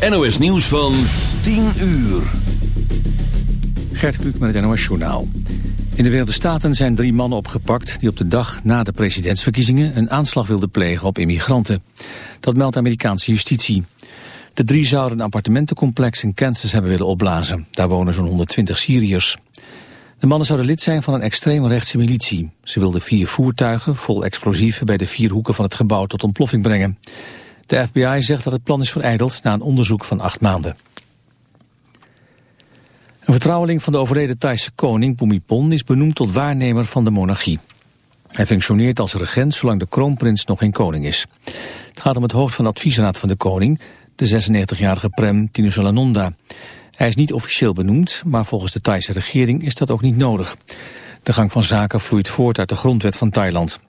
NOS nieuws van 10 uur. Gert Kluk met het NOS Journaal. In de Verenigde Staten zijn drie mannen opgepakt... die op de dag na de presidentsverkiezingen... een aanslag wilden plegen op immigranten. Dat meldt Amerikaanse justitie. De drie zouden een appartementencomplex in Kansas hebben willen opblazen. Daar wonen zo'n 120 Syriërs. De mannen zouden lid zijn van een extreemrechtse militie. Ze wilden vier voertuigen vol explosieven bij de vier hoeken van het gebouw tot ontploffing brengen. De FBI zegt dat het plan is vereideld na een onderzoek van acht maanden. Een vertrouweling van de overleden Thaise koning Bhumipol is benoemd tot waarnemer van de monarchie. Hij functioneert als regent zolang de kroonprins nog geen koning is. Het gaat om het hoofd van de adviesraad van de koning, de 96-jarige Prem Tinusalanonda. Hij is niet officieel benoemd, maar volgens de Thaise regering is dat ook niet nodig. De gang van zaken vloeit voort uit de grondwet van Thailand.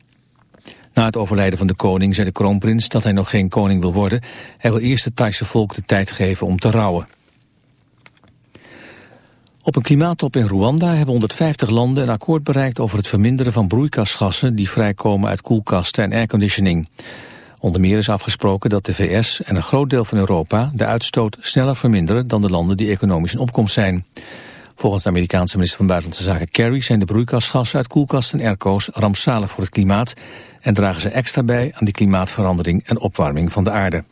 Na het overlijden van de koning zei de kroonprins dat hij nog geen koning wil worden. Hij wil eerst het Thaise volk de tijd geven om te rouwen. Op een klimaattop in Rwanda hebben 150 landen een akkoord bereikt over het verminderen van broeikasgassen die vrijkomen uit koelkasten en airconditioning. Onder meer is afgesproken dat de VS en een groot deel van Europa de uitstoot sneller verminderen dan de landen die economisch in opkomst zijn. Volgens de Amerikaanse minister van Buitenlandse Zaken Kerry zijn de broeikasgassen uit koelkasten en airco's rampzalig voor het klimaat en dragen ze extra bij aan die klimaatverandering en opwarming van de aarde.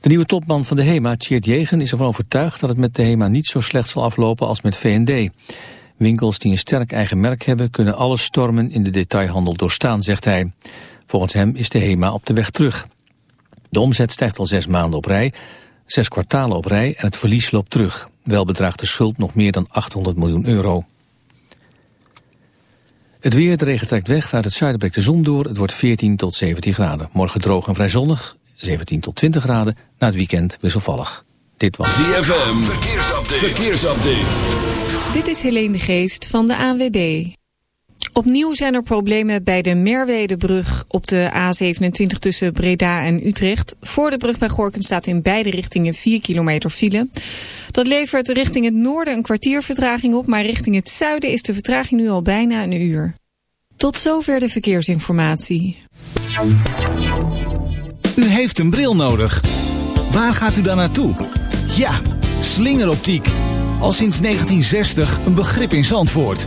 De nieuwe topman van de HEMA, Tjeerd Jegen, is ervan overtuigd dat het met de HEMA niet zo slecht zal aflopen als met V&D. Winkels die een sterk eigen merk hebben kunnen alle stormen in de detailhandel doorstaan, zegt hij. Volgens hem is de HEMA op de weg terug. De omzet stijgt al zes maanden op rij, zes kwartalen op rij en het verlies loopt terug. Wel bedraagt de schuld nog meer dan 800 miljoen euro. Het weer, de regen trekt weg, uit het zuiden breekt de zon door. Het wordt 14 tot 17 graden. Morgen droog en vrij zonnig, 17 tot 20 graden. Na het weekend wisselvallig. Dit was ZFM, verkeersupdate. verkeersupdate. Dit is Helene de Geest van de ANWB. Opnieuw zijn er problemen bij de Merwedebrug op de A27 tussen Breda en Utrecht. Voor de brug bij Gorkum staat in beide richtingen 4 kilometer file. Dat levert richting het noorden een kwartier vertraging op, maar richting het zuiden is de vertraging nu al bijna een uur. Tot zover de verkeersinformatie. U heeft een bril nodig. Waar gaat u dan naartoe? Ja, slingeroptiek. Al sinds 1960 een begrip in Zandvoort.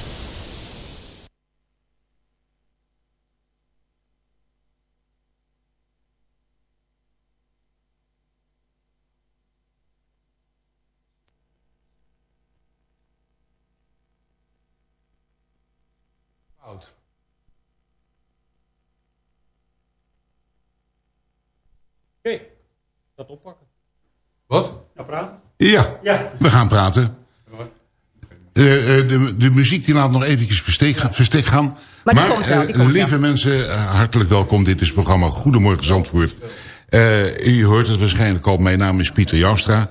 Oppakken. Wat? Ja, praten. Ja, Ja. we gaan praten. Eh, eh, de, de muziek die laat nog eventjes verstek, verstek gaan. Maar die komt wel, die eh, komt, lieve ja. mensen, hartelijk welkom. Dit is het programma Goedemorgen Zandvoort. Eh, u hoort het waarschijnlijk al. Mijn naam is Pieter Joustra.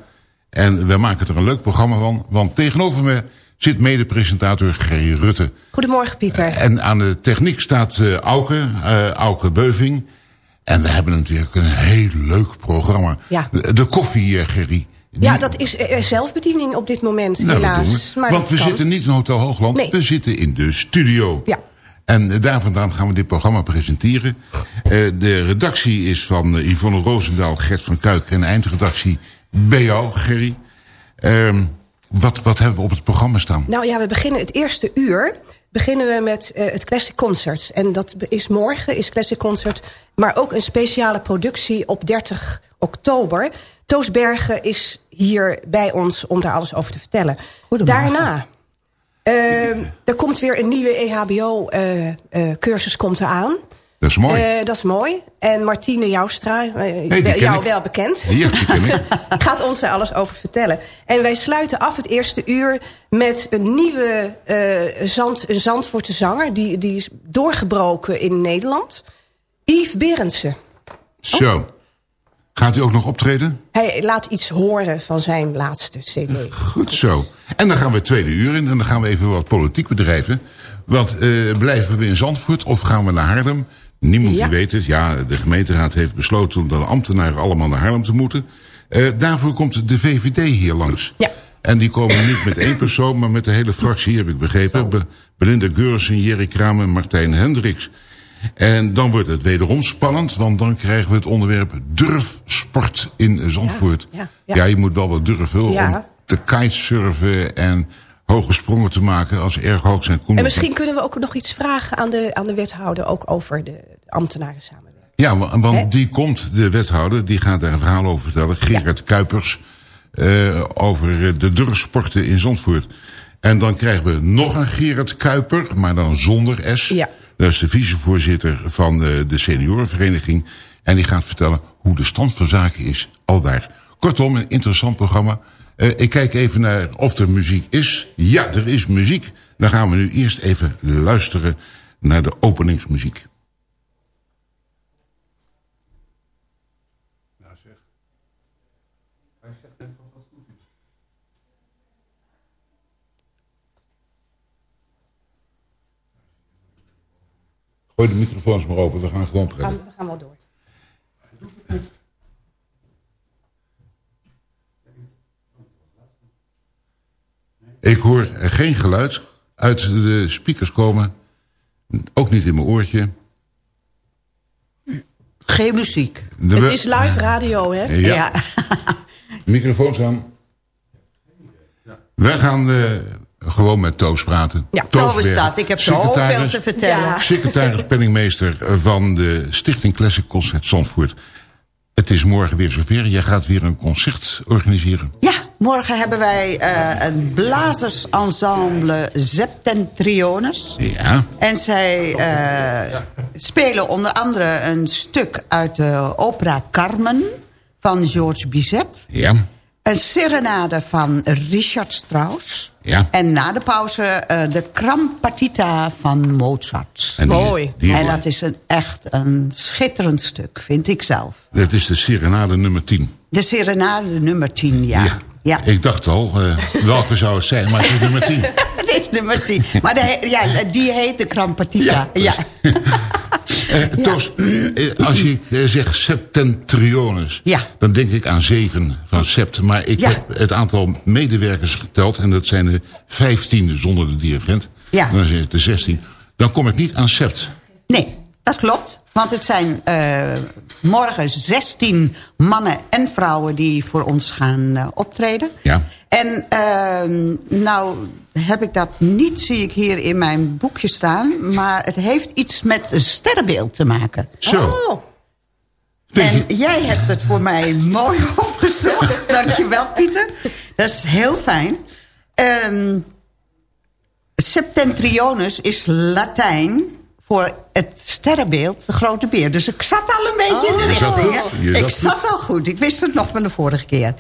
En we maken er een leuk programma van. Want tegenover me zit mede-presentator G. Rutte. Goedemorgen, Pieter. En aan de techniek staat eh Auke, eh Auke Beuving. En we hebben natuurlijk een heel leuk programma. Ja. De, de koffie, eh, Gerry. Ja, dat is eh, zelfbediening op dit moment, Nou, helaas. we. Maar Want we kan. zitten niet in Hotel Hoogland, Nee. we zitten in de studio. Ja. En eh, daar vandaan gaan we dit programma presenteren. De redactie is van Yvonne Roosendaal, Gert van Kuik... en de eindredactie bij jou, Gerry. Ehm, wat, wat hebben we op het programma staan? Nou ja, we beginnen het eerste uur beginnen we met eh, het Classic Concert. En dat is morgen, is Classic Concert. Maar ook een speciale productie op 30 oktober. Toos Bergen is hier bij ons om daar alles over te vertellen. Daarna... eh, er komt weer een nieuwe E EHBO-cursus komt eraan. Dat is mooi. Eh, dat is mooi. En Martine Joustra, ken jou ik. wel bekend. Ja, die ken ik. gaat ons daar alles over vertellen. En wij sluiten af het eerste uur met een nieuwe eh zand, een Zandvoortse zanger... Die, die is doorgebroken in Nederland. Yves Berendsen. Zo. Gaat u ook nog optreden? Hij laat iets horen van zijn laatste cd. Goed zo. En dan gaan we het tweede uur in en dan gaan we even wat politiek bedrijven. Want blijven we in Zandvoort of gaan we naar Haarlem? Niemand Ja. die weet het. Ja, de gemeenteraad heeft besloten dat de ambtenaren allemaal naar Haarlem te moeten. Eh, daarvoor komt de VVD hier langs. Ja. En die komen niet met één persoon, maar met de hele fractie, heb ik begrepen. Be Belinda Geursen, Jerry Kramer en Martijn Hendricks. En dan wordt het wederom spannend, want dan krijgen we het onderwerp durfsport in Zandvoort. Ja, Ja, ja, ja. je moet wel wat durven om te kitesurfen en hoge sprongen te maken als ze erg hoog zijn. En misschien kunnen we ook nog iets vragen aan de, aan de wethouder... ook over de ambtenaren samenwerking. Ja, wa- want die komt, de wethouder, die gaat daar een verhaal over vertellen. Gerard Kuipers, eh, over eh, de durfsporten in Zandvoort. En dan krijgen we nog een Gerard Kuiper, maar dan zonder S. Ja. Dat is de vicevoorzitter van eh, de seniorenvereniging. En die gaat vertellen hoe de stand van zaken is al daar. Kortom, een interessant programma. Eh, ik kijk even naar of er muziek is. Ja, er is muziek. Dan gaan we nu eerst even luisteren naar de openingsmuziek. Gooi de microfoons maar open, we gaan gewoon We praten. gaan, we gaan wel door. Ik hoor geen geluid uit de speakers komen. Ook niet in mijn oortje. Geen muziek. De Het is live radio, hè? Ja, microfoons aan. Wij gaan eh, gewoon met Toos praten. Ja, Toos dat. Ik heb zoveel te vertellen. Ja. Secretaris penningmeester van de Stichting Classic Concert Zandvoort. Het is morgen weer zover. Jij gaat weer een concert organiseren. Ja, morgen hebben wij eh, een blazersensemble Septentriones. Ja. En zij eh, spelen onder andere een stuk uit de opera Carmen van Georges Bizet. Ja. Een serenade van Richard Strauss. Ja. En na de pauze eh, de Krampartita van Mozart. En die- Mooi. die- En dat is een echt een schitterend stuk, vind ik zelf. dat is de Serenade nummer 10. De serenade nummer 10, ja. ja. Ik dacht al, eh, welke zou het zijn, maar het is nummer 10. Het is nummer 10. Maar de, ja, die heet de Krampartita. Ja, Ja, Eh, Toos, eh, als ik eh, zeg septentriones, Ja. dan denk ik aan zeven van sept. Maar ik Ja. heb het aantal medewerkers geteld en dat zijn de vijftien zonder de dirigent. Ja. Dan zijn het de zestien. Dan kom ik niet aan sept. Nee, dat klopt. Want het zijn eh, morgen 16 mannen en vrouwen die voor ons gaan eh, optreden. Ja. En ehm, nou heb ik dat niet, zie ik hier in mijn boekje staan. Maar het heeft iets met een sterrenbeeld te maken. Zo. Oh, En jij hebt het voor mij mooi opgezocht. Dankjewel, Pieter. Dat is heel fijn. Ehm Septentrionus is Latijn voor het sterrenbeeld, de grote beer. Dus ik zat al een beetje in de richting. Ik zat al goed. Ik wist het nog van de vorige keer.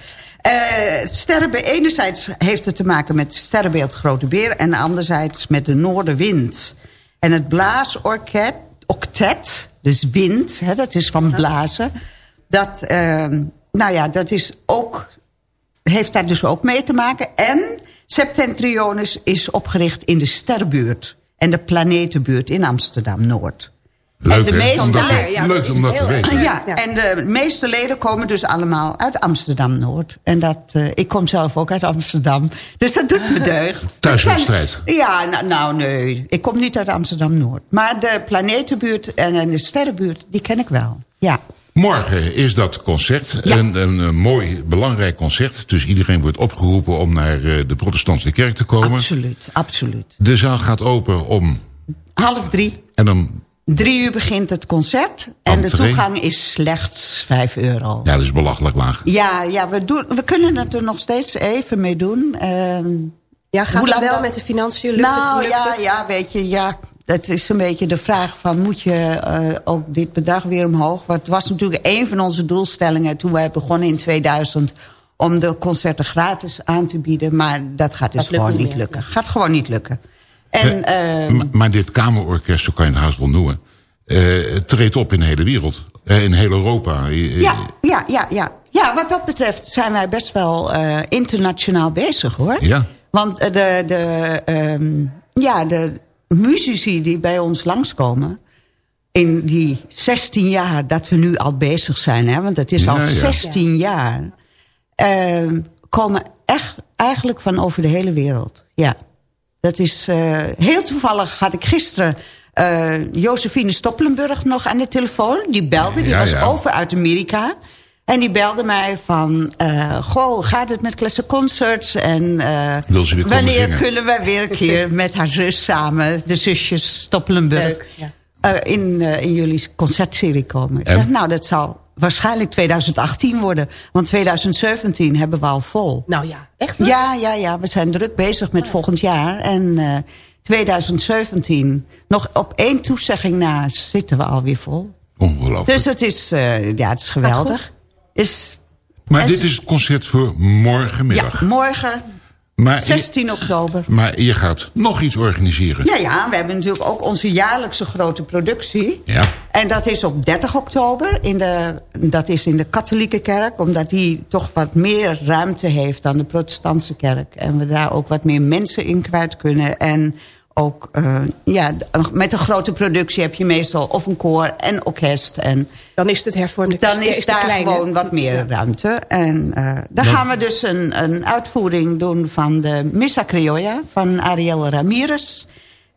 Sterrenbeeld, enerzijds heeft het te maken met het sterrenbeeld grote beer... en anderzijds met de noordenwind. En het blaasorket, octet, dus wind, hè, dat is van blazen... dat, ehm, nou ja, dat is ook heeft daar dus ook mee te maken. En Septentrionus is opgericht in de sterrenbuurt... en de planetenbuurt in Amsterdam-Noord. Leuk, en de meeste Om dat te- leden- ja, leuk dat is om dat te heel weten. Ja, en de meeste leden komen dus allemaal uit Amsterdam-Noord. En dat, eh, ik kom zelf ook uit Amsterdam. Dus dat doet me deugd. Thuiswedstrijd. Ja, nou, nou nee. Ik kom niet uit Amsterdam-Noord. Maar de planetenbuurt en, en de sterrenbuurt, die ken ik wel. Ja. Morgen is dat concert. Ja. Een, een, eh, mooi, belangrijk concert. Dus iedereen wordt opgeroepen om naar eh, de protestantse kerk te komen. Absoluut, absoluut. De zaal gaat open om... Half drie. En om Drie uur begint het concert. En de toegang is slechts vijf euro. ja, dat is belachelijk laag. Ja, ja we, doen, we kunnen het er nog steeds even mee doen. Ehm, Ja, gaat Hoe het lang wel dat- met de financiën? Lukt nou het? Lukt ja, het? ja, weet je, ja. Het is een beetje de vraag van, moet je eh, ook dit bedrag weer omhoog? Want het was natuurlijk een van onze doelstellingen toen wij begonnen in 2000... om de concerten gratis aan te bieden. Maar dat gaat dus Dat gewoon niet meer. lukken. Gaat gewoon niet lukken. En, Eh, ehm, maar dit kamerorkest, zo kan je het haast wel noemen... eh, treedt op in de hele wereld. Eh, in heel Europa. Ja, ja, ja, ja. Ja, wat dat betreft zijn wij best wel eh, internationaal bezig, hoor. Ja. Want de, de, ehm, ja, de muzici die bij ons langskomen... in die 16 jaar dat we nu al bezig zijn... Hè, want het is al ja. 16 jaar... ehm, komen echt eigenlijk van over de hele wereld. Ja. Dat is eh, heel toevallig had ik gisteren... eh Josephine Stoppelenburg nog aan de telefoon. Die belde, die Ja, was over uit Amerika. En die belde mij van... eh goh, gaat het met Classic Concerts? En eh, Wil ze weer komen wanneer zingen? kunnen wij weer een keer met haar zus samen... de zusjes Stoppelenburg... Leuk, ja. eh, in, eh, in jullie concertserie komen? Ik En? zeg, nou, dat zal waarschijnlijk 2018 worden. Want 2017 hebben we al vol. Nou ja, echt? Ja, ja, ja. We zijn druk bezig met volgend jaar. En eh 2017, nog op één toezegging na, zitten we alweer vol. Ongelooflijk. Dus het is, eh, ja, het is geweldig. Maar dit is het concert voor morgenmiddag. ja, morgen, maar, 16 oktober. maar je gaat nog iets organiseren. Ja, ja, we hebben natuurlijk ook onze jaarlijkse grote productie. Ja. En dat is op 30 oktober. In de, dat is in de katholieke kerk. Omdat die toch wat meer ruimte heeft dan de protestantse kerk. En we daar ook wat meer mensen in kwijt kunnen. En ook, eh, ja, met een grote productie heb je meestal of een koor en orkest. En Dan is het hervormde dan is daar kleine. gewoon wat meer ruimte. En eh dan gaan we dus een, een uitvoering doen van de Missa Criolla van Ariel Ramirez.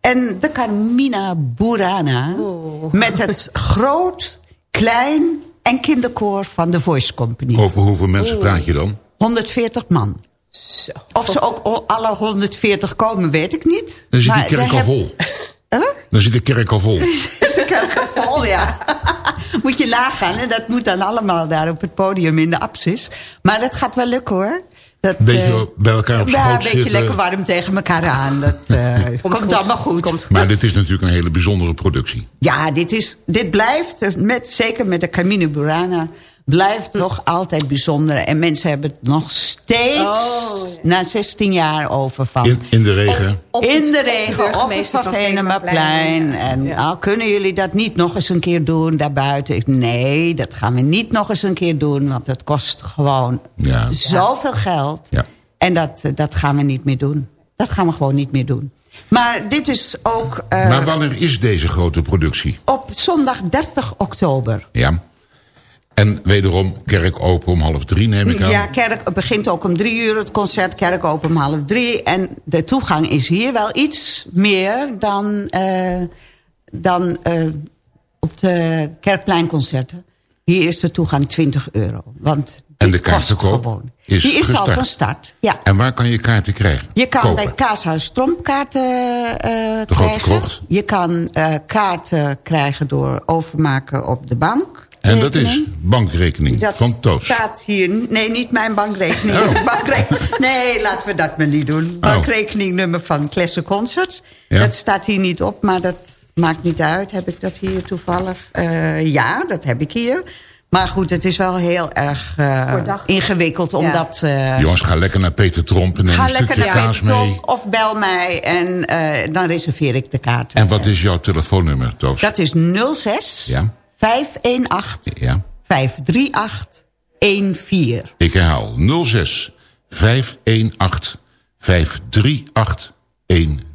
En de Carmina Burana. Oh. Met het groot, klein en kinderkoor van de Voice Company. Over hoeveel mensen praat je dan? 140 man. Zo. Of ze ook alle 140 komen, weet ik niet. Dan zit Maar die kerk al vol. Huh? Dan zit de kerk al vol. de kerk vol, ja. moet je nagaan. En dat moet dan allemaal daar op het podium in de apsis. Maar dat gaat wel lukken hoor. Dat, Beetje eh, bij elkaar op ja, schoot een beetje zitten. lekker warm tegen elkaar aan. Dat eh, komt, goed. allemaal goed. Komt Maar dit is natuurlijk een hele bijzondere productie. Ja, dit, is, dit blijft, eh, met, zeker met de Camino Burana... blijft toch altijd bijzonder. En mensen hebben het nog steeds Oh, na 16 jaar over van... In, in de regen. Op in de regen, op het van Venemaplein. En Ja. nou, kunnen jullie dat niet nog eens een keer doen daarbuiten? Ik, nee, dat gaan we niet nog eens een keer doen. Want het kost gewoon Ja. zoveel geld. Ja. En dat, eh, dat gaan we niet meer doen. Dat gaan we gewoon niet meer doen. Maar dit is ook eh, Maar wanneer is deze grote productie? op zondag 30 oktober. Ja. En wederom kerk open om half drie neem ik aan. Ja, kerk begint ook om drie uur het concert. Kerk open om half drie. En de toegang is hier wel iets meer dan, eh, dan eh, op de kerkpleinconcerten. Hier is de toegang 20 euro. Want En de gewoon. is Die is al van start. Ja. En waar kan je kaarten krijgen? Je kan Kopen? bij Kaashuis Strompkaarten eh De Grote krijgen. Je kan kaarten krijgen door overmaken op de bank. En dat is rekening. bankrekening Dat van Toos. staat hier. Nee, niet mijn bankrekening. Oh. Bankre- nee, laten we dat maar niet doen. Bankrekeningnummer van Classic Concerts. Ja. Dat staat hier niet op, maar dat maakt niet uit. Heb ik dat hier toevallig? Eh, ja, dat heb ik hier. Maar goed, het is wel heel erg eh, ingewikkeld. Omdat, eh, Jongens, ga lekker naar Peter Tromp en neem ga een lekker stukje naar kaas Peter mee. Of bel mij en eh, dan reserveer ik de kaart. En wat is jouw telefoonnummer, Toos? Dat is 06 Ja. 518 Ja. 538 14. Ik herhaal 06 518 538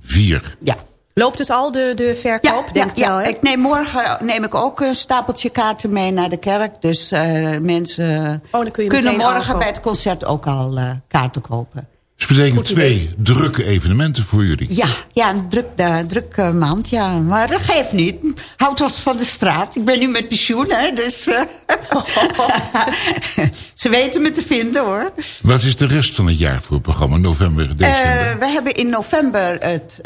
14. Ja, Loopt het al, de, de verkoop? Ja, denk ja, wel, hè? ik neem morgen neem ik ook een stapeltje kaarten mee naar de kerk. Dus uh, mensen oh, kun kunnen morgen bij het concert ook al uh, kaarten kopen. Betekent twee drukke evenementen voor jullie? Ja, ja een druk, uh, druk uh, maand, ja. Maar dat geeft niet. Houd ons van de straat. Ik ben nu met pensioen, hè, dus... Uh, ze weten me te vinden, hoor. Wat is de rest van het jaar voor het programma, november, december? we hebben in november het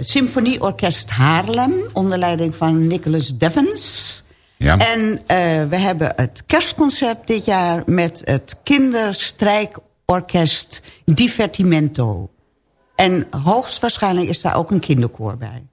Symfonieorkest Haarlem... onder leiding van Nicholas Devens... Ja. En we hebben het kerstconcert dit jaar met het kinderstrijk orkest Divertimento. En hoogstwaarschijnlijk is daar ook een kinderkoor bij.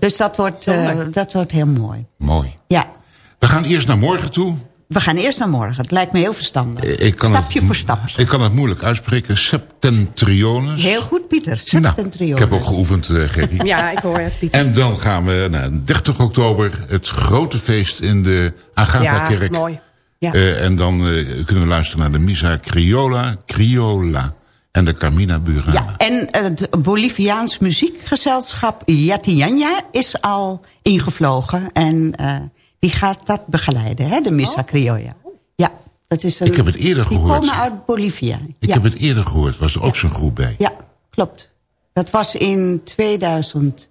dus dat wordt, uh, dat wordt heel mooi. Mooi. Ja. We gaan eerst naar morgen toe. We gaan eerst naar morgen. Het lijkt me heel verstandig. Ik kan stapje het, voor stapje. Ik kan het moeilijk uitspreken. Septentriones. Heel goed, Pieter. Septentriones. Nou, ik heb ook geoefend, uh, Gerry. ja, ik hoor het, Pieter. En dan gaan we naar 30 oktober. Het grote feest in de Agatha-kerk. Ja, mooi. Ja. Uh, en dan uh, kunnen we luisteren naar de Misa Criolla, Criolla en de Carmina Burana. Ja, en het Boliviaans muziekgezelschap Yatianya is al ingevlogen. En uh, die gaat dat begeleiden, hè, de Misa oh. Criolla. Ja, dat is een, Ik heb het eerder die gehoord. Die komen uit Bolivia. Ik ja. heb het eerder gehoord. Was er ook zo'n groep bij? Ja, klopt. Dat was in 2000...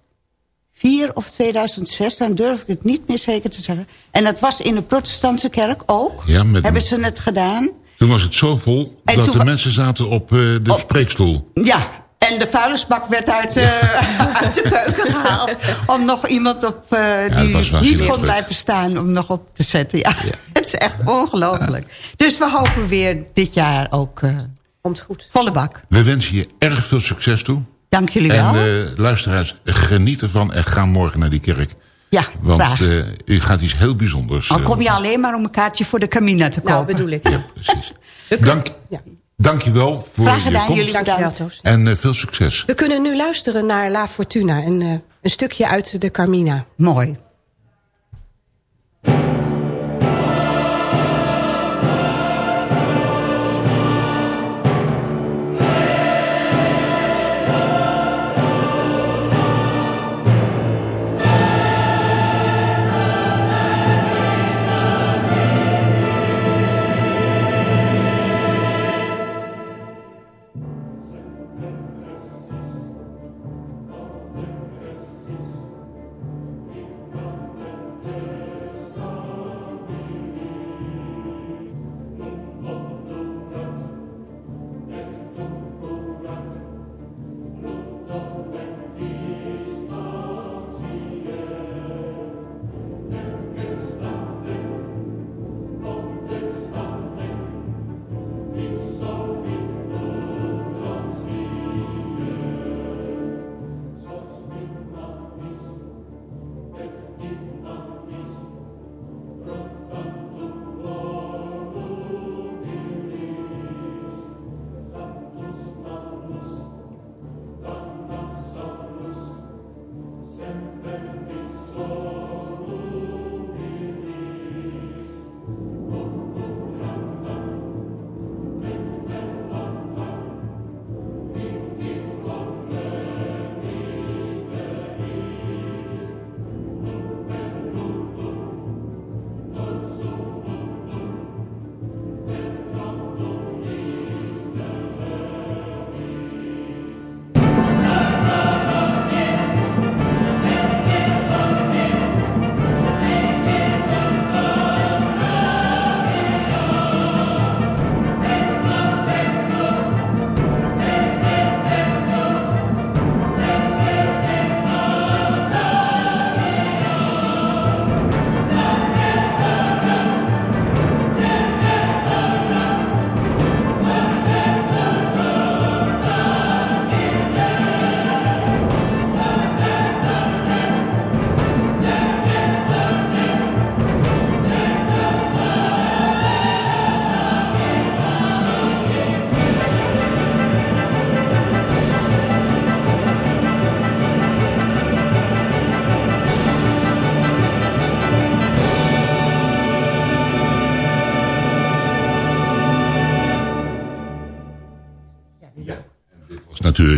2004 of 2006, dan durf ik het niet meer zeker te zeggen. En dat was in de protestantse kerk ook. Ja, met hebben ze het gedaan. Toen was het zo vol En dat de mensen zaten op uh, de Op- spreekstoel. Ja, en de vuilnisbak werd uit, uh, uit de keuken gehaald. Om nog iemand op uh, dat die niet kon blijven staan om nog op te zetten. Ja, het is echt ongelooflijk. Dus we hopen weer dit jaar ook uh, Komt goed. volle bak. We wensen je erg veel succes toe. Dank jullie wel. En uh, luisteraars, geniet ervan en ga morgen naar die kerk. ja, Want graag. uh, u gaat iets heel bijzonders. Al uh, kom je alleen maar om een kaartje voor de Camina te kopen. Nou, bedoel ik. Ja, precies. Dank, ja. dank je wel voor je komst. jullie Dankjewel. Toos. En uh, veel succes. We kunnen nu luisteren naar La Fortuna. Een, uh, een stukje uit de Carmina. Mooi.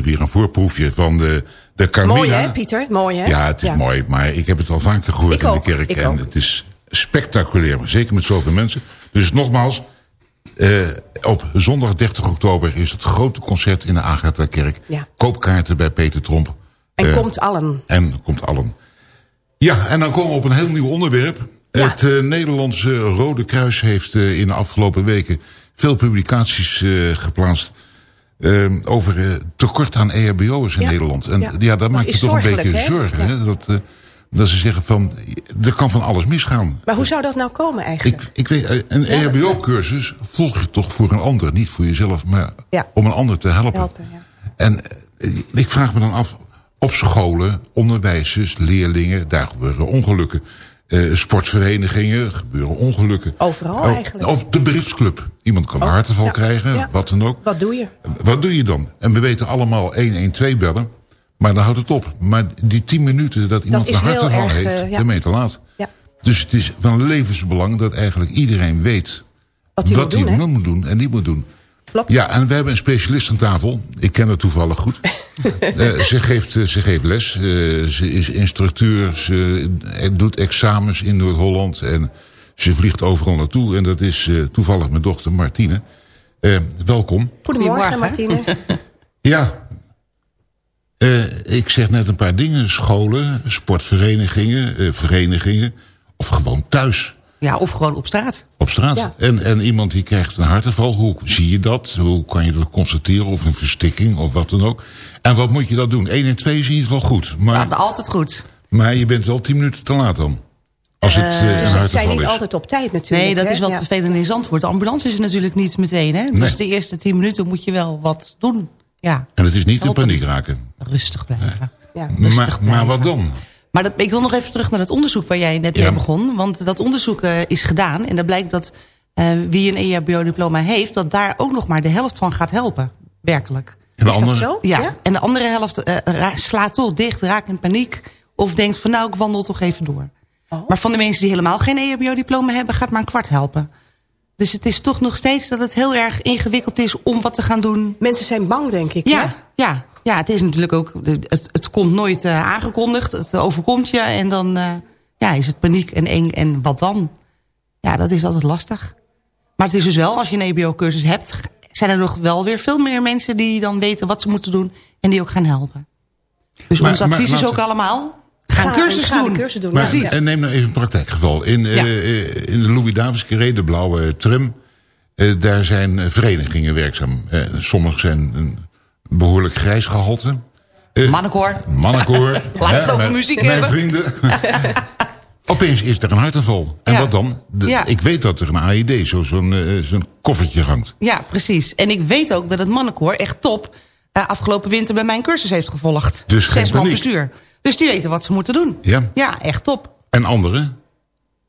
Weer een voorproefje van de, de Carmina. Mooi hè, Pieter? Mooi hè? Ja, het is mooi, maar ik heb het al vaker gehoord Ik in ook, de kerk. en ook. het is spectaculair, zeker met zoveel mensen. Dus nogmaals, eh, op zondag 30 oktober is het grote concert in de Agatha-kerk. Ja. Koopkaarten bij Peter Tromp. En Eh, komt allen. En komt allen. Ja, en dan komen we op een heel nieuw onderwerp. Ja. Het eh, Nederlandse Rode Kruis heeft eh, in de afgelopen weken veel publicaties eh, geplaatst. Eh, over eh, tekort aan EHBO'ers in Ja. Nederland. En ja, Ja. daar maak je toch een beetje hè? zorgen. Hè? Dat, eh, dat ze zeggen van, er kan van alles misgaan. Maar hoe zou dat nou komen eigenlijk? Ik, ik weet, eh, een EHBO-cursus volg je toch voor een ander. Niet voor jezelf, maar om een ander te helpen. Helpen, ja. En ik vraag me dan af, op scholen, onderwijzers, leerlingen, daar gebeuren ongelukken. Eh, sportverenigingen, gebeuren ongelukken. Overal Op- eigenlijk. Op de Britsclub. Iemand kan een hartaanval ja, krijgen, ja. wat dan ook. Wat doe je? Wat doe je dan? En we weten allemaal 112 bellen, maar dan houdt het op. Maar die 10 minuten dat iemand een erg, heeft, eh, ja. dan ben je te laat. Dus het is van levensbelang dat eigenlijk iedereen weet Wat hij moet doen, moet doen en niet moet doen. Klopt. Ja, en we hebben een specialist aan tafel. Ik ken haar toevallig goed. Eh, ze, geeft, eh, ze geeft les. Eh, ze is instructeur. Ze doet examens in Noord-Holland. En ze vliegt overal naartoe. En dat is eh, toevallig mijn dochter Martine. Welkom. Goedemorgen, Martine. Ja. Eh, ik zeg net een paar dingen. Scholen, sportverenigingen, eh, verenigingen. Of gewoon thuis. Ja, of gewoon op straat. Op straat. Ja. En, en iemand die krijgt een hartaanval. Hoe zie je dat? Hoe kan je dat constateren? Of een verstikking of wat dan ook. En wat moet je dat doen? 1 en 2 is in ieder geval goed. Maar, Ja, altijd goed. maar je bent wel 10 minuten te laat dan. Als het eh, een ze zijn niet is. altijd op tijd natuurlijk. Nee, dat hè? is wat Ja. vervelend in Zandvoort. De ambulance is er natuurlijk niet meteen. Hè? Nee. Dus de eerste tien minuten moet je wel wat doen. Ja, En het is niet in Helpen. paniek raken. rustig blijven. Ja. Maar, maar wat dan? Maar dat, ik wil nog even terug naar het onderzoek waar jij net Ja. mee begon. Want dat onderzoek eh, is gedaan. En daar blijkt dat eh, wie een EHBO-diploma heeft... dat daar ook nog maar de helft van gaat helpen. Werkelijk. En de Is dat andere? zo? Ja, en de andere helft eh, slaat toch dicht, raakt in paniek... of denkt van nou, ik wandel toch even door. Oh. Maar van de mensen die helemaal geen EHBO-diploma hebben... gaat maar een kwart helpen. Dus het is toch nog steeds dat het heel erg ingewikkeld is... om wat te gaan doen. Mensen zijn bang, denk ik. hè? Ja, ja, het is natuurlijk ook... Het, het komt nooit eh, aangekondigd. Het overkomt je en dan eh, ja, is het paniek en eng. En wat dan? Ja, dat is altijd lastig. Maar het is dus wel, als je een EBO-cursus hebt... zijn er nog wel weer veel meer mensen die dan weten wat ze moeten doen... en die ook gaan helpen. Dus Maar- ons advies maar is ook allemaal... Ga een cursus ga een doen. cursus doen, Maar ja. en neem nou even een praktijkgeval. In, eh, Ja. in de Louis Carré, de blauwe tram... eh, daar zijn verenigingen werkzaam. Eh, sommige zijn een behoorlijk grijs gehalte. Eh, Mannenkoor. Mannenkoor. Laat het over mijn- muziek mijn hebben. vrienden. Opeens is er een hartaanval. En Ja. wat dan? De- Ja. Ik weet dat er een AED, zo- zo'n eh, zo'n koffertje hangt. Ja, precies. En ik weet ook dat het mannenkoor echt top... eh, afgelopen winter bij mijn cursus heeft gevolgd. Dus geen Zes man bestuur. Dus die weten wat ze moeten doen. Ja. Ja, echt top. En anderen?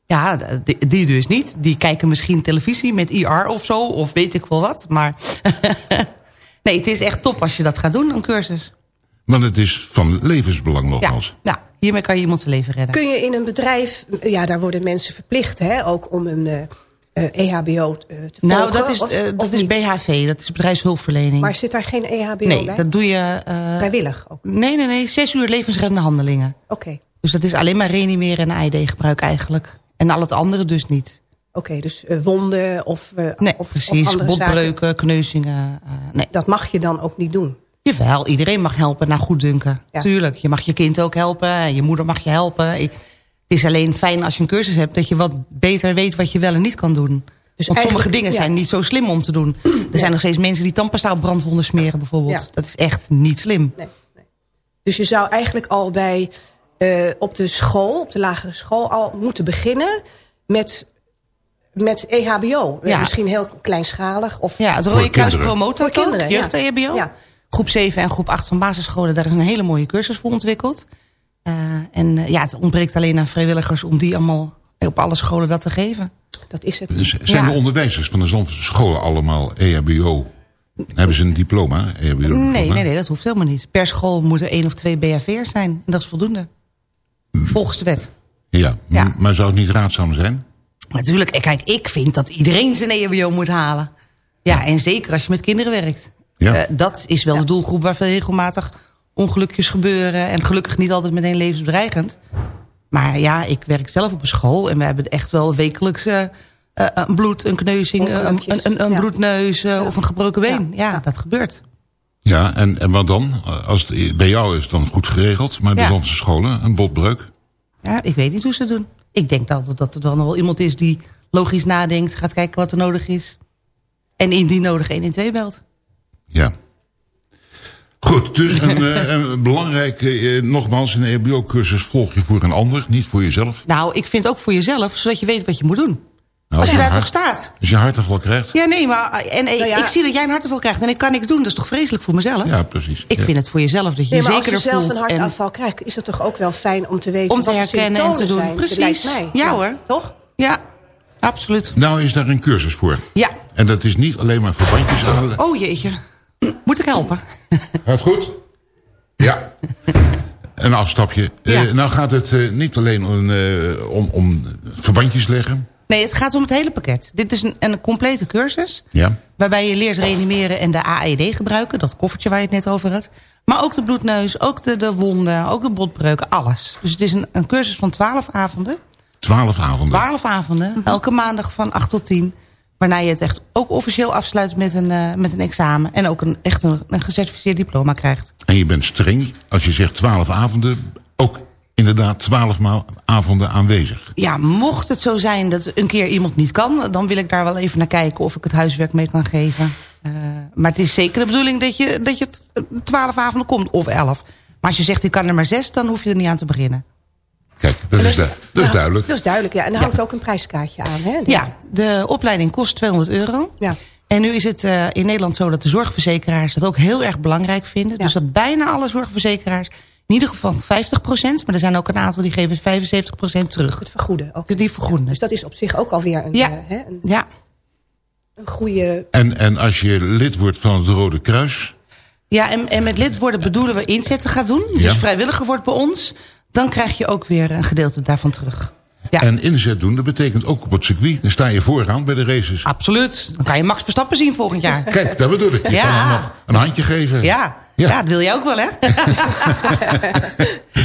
Ja, die, die dus niet. Die kijken misschien televisie met IR of zo, of weet ik wel wat. Maar nee, het is echt top als je dat gaat doen, een cursus. Want het is van levensbelang Ja, nogmaals. ja hiermee kan je iemand zijn leven redden. Kun je in een bedrijf... Ja, daar worden mensen verplicht, hè? Ook om een eh, eh, EHBO te volgen. nou, dat is, of- eh, dat is? BHV, dat is bedrijfshulpverlening. Maar zit daar geen EHBO nee, bij? dat doe je... eh, Vrijwillig ook? nee, nee, nee, zes uur levensreddende handelingen. Oké. Dus dat is alleen maar reanimeren en AED-gebruik eigenlijk. En al het andere dus niet. Oké, dus eh, wonden of, eh, Nee, of, precies. of. Botbreuken, kneuzingen. eh, nee. Dat mag je dan ook niet doen. Jawel, iedereen mag helpen naar goeddunken. Ja. Tuurlijk, je mag je kind ook helpen. en Je moeder mag je helpen. Het is alleen fijn als je een cursus hebt... dat je wat beter weet wat je wel en niet kan doen. Dus Want sommige dingen ja. zijn niet zo slim om te doen. Er zijn nog steeds mensen die tandpasta op brandwonden smeren bijvoorbeeld. Dat is echt niet slim. Nee, nee. Dus je zou eigenlijk al bij op de school, op de lagere school, al moeten beginnen met, met EHBO. Eh, Ja. Misschien heel kleinschalig. Of, Ja, het Rode Kruis promoot Voor dat kinderen, ja. jeugd-EHBO. Ja. Groep 7 en groep 8 van basisscholen, daar is een hele mooie cursus voor ontwikkeld. Eh, en eh, ja, het ontbreekt alleen aan vrijwilligers om die allemaal op alle scholen dat te geven. Dat is het. Dus zijn Ja. de onderwijzers van de Zandvoortse scholen allemaal E EHBO? Hebben ze een diploma? E EHBO -diploma? Nee, nee, nee, dat hoeft helemaal niet. Per school moeten één of twee BHV'ers zijn. En dat is voldoende. Volgens de wet. Ja, Ja. maar zou het niet raadzaam zijn? Natuurlijk, eh, kijk, ik vind dat iedereen zijn EHBO moet halen. Ja, en zeker als je met kinderen werkt. Ja. Eh, dat is wel de doelgroep waar veel regelmatig ongelukjes gebeuren. En gelukkig niet altijd meteen levensbedreigend. Maar ja, ik werk zelf op een school. En we hebben echt wel wekelijks eh, een bloed, een kneuzing, een, een, een bloedneus of een gebroken been. Ja, Ja. dat gebeurt. Ja, en, en wat dan? Als het bij jou is het dan goed geregeld, maar bij Ja. onze scholen een botbreuk? Ja, ik weet niet hoe ze het doen. Ik denk dat, dat er dan wel iemand is die logisch nadenkt, gaat kijken wat er nodig is. En indien nodig 112 belt. Ja. Goed, dus een, eh, een belangrijke, eh, nogmaals, een EBO-cursus volg je voor een ander, niet voor jezelf. Nou, ik vind ook voor jezelf, zodat je weet wat je moet doen. Nou, Als je daar hart- toch staat. Als je hartaanval krijgt. Ja, nee, maar en, ik, Nou ja. ik zie dat jij een hartaanval krijgt en ik kan niks doen. Dat is toch vreselijk voor mezelf? Ja, precies. Ik Ja. vind het voor jezelf dat je Nee, je maar als je zelf voelt. een hartaanval krijgt... is het toch ook wel fijn om te weten Om te wat herkennen en te doen. zijn. Precies. Lijkt mij. Ja, hoor. Toch? Ja, absoluut. Nou is daar een cursus voor. Ja. En dat is niet alleen maar verbandjes halen. Oh jeetje. Moet ik helpen? Gaat goed? Ja. Een afstapje. Ja. Eh, nou gaat het eh, niet alleen om, eh, om, om verbandjes leggen. Nee, het gaat om het hele pakket. Dit is een, een complete cursus. Ja. Waarbij je leert reanimeren en de AED gebruiken. Dat koffertje waar je het net over had. Maar ook de bloedneus, ook de, de wonden, ook de botbreuken, alles. Dus het is een, een cursus van 12 avonden. Twaalf avonden. 12 avonden, elke maandag van 8 tot 10. Waarna je het echt ook officieel afsluit met een, eh, met een examen. En ook een, echt een, een gecertificeerd diploma krijgt. En je bent streng als je zegt twaalf avonden. Ook inderdaad twaalf maal avonden aanwezig. Ja, mocht het zo zijn dat een keer iemand niet kan... dan wil ik daar wel even naar kijken of ik het huiswerk mee kan geven. Eh, maar het is zeker de bedoeling dat je, dat je het eh, 12 avonden komt, of 11. Maar als je zegt ik kan er maar zes, dan hoef je er niet aan te beginnen. Kijk, dat, is, du- dat is duidelijk. Dat is duidelijk, ja. En er hangt ook een prijskaartje aan, hè? Ja, de opleiding kost 200 euro. Ja. En nu is het eh, in Nederland zo dat de zorgverzekeraars dat ook heel erg belangrijk vinden. Ja. Dus dat bijna alle zorgverzekeraars, in ieder geval 50% maar er zijn ook een aantal die geven 75% terug. Het vergoeden ook. Dus die vergoeden. Dus dat is op zich ook alweer een, Ja. eh, hè, een, Ja, een goede... En, en als je lid wordt van het Rode Kruis... ja en, en met lid worden bedoelen we inzetten gaan doen. Ja. Dus vrijwilliger wordt bij ons. Dan krijg je ook weer een gedeelte daarvan terug. Ja, en inzet doen, dat betekent ook op het circuit. Dan sta je vooraan bij de races. absoluut. Dan kan je Max Verstappen zien volgend jaar. Kijk, dat bedoel ik. Je Ja. kan hem nog een handje geven. Ja, Ja. ja. dat wil jij ook wel, hè?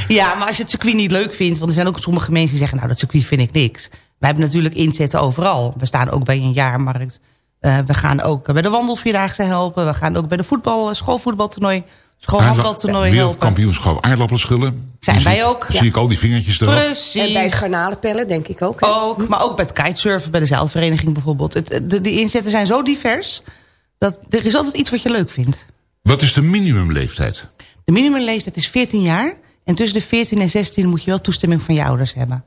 ja, maar als je het circuit niet leuk vindt... want er zijn ook sommige mensen die zeggen... nou, dat circuit vind ik niks. We hebben natuurlijk inzetten overal. We staan ook bij een jaarmarkt. Eh, we gaan ook bij de wandelvierdaagse helpen. We gaan ook bij de voetbal, schoolvoetbaltoernooi... schoolhandbaltoernooi helpen. Wereldkampioenschap aardappelschillen. Zijn wij zie- ook. Zie ik al die vingertjes eraf. Precies. En bij het garnalenpellen denk ik ook. hè? Ook, maar ook bij het kitesurfen, bij de zeilvereniging bijvoorbeeld. Het, de, de inzetten zijn zo divers... dat er is altijd iets wat je leuk vindt. Wat is de minimumleeftijd? De minimumleeftijd is 14 jaar. En tussen de 14 en 16 moet je wel toestemming van je ouders hebben.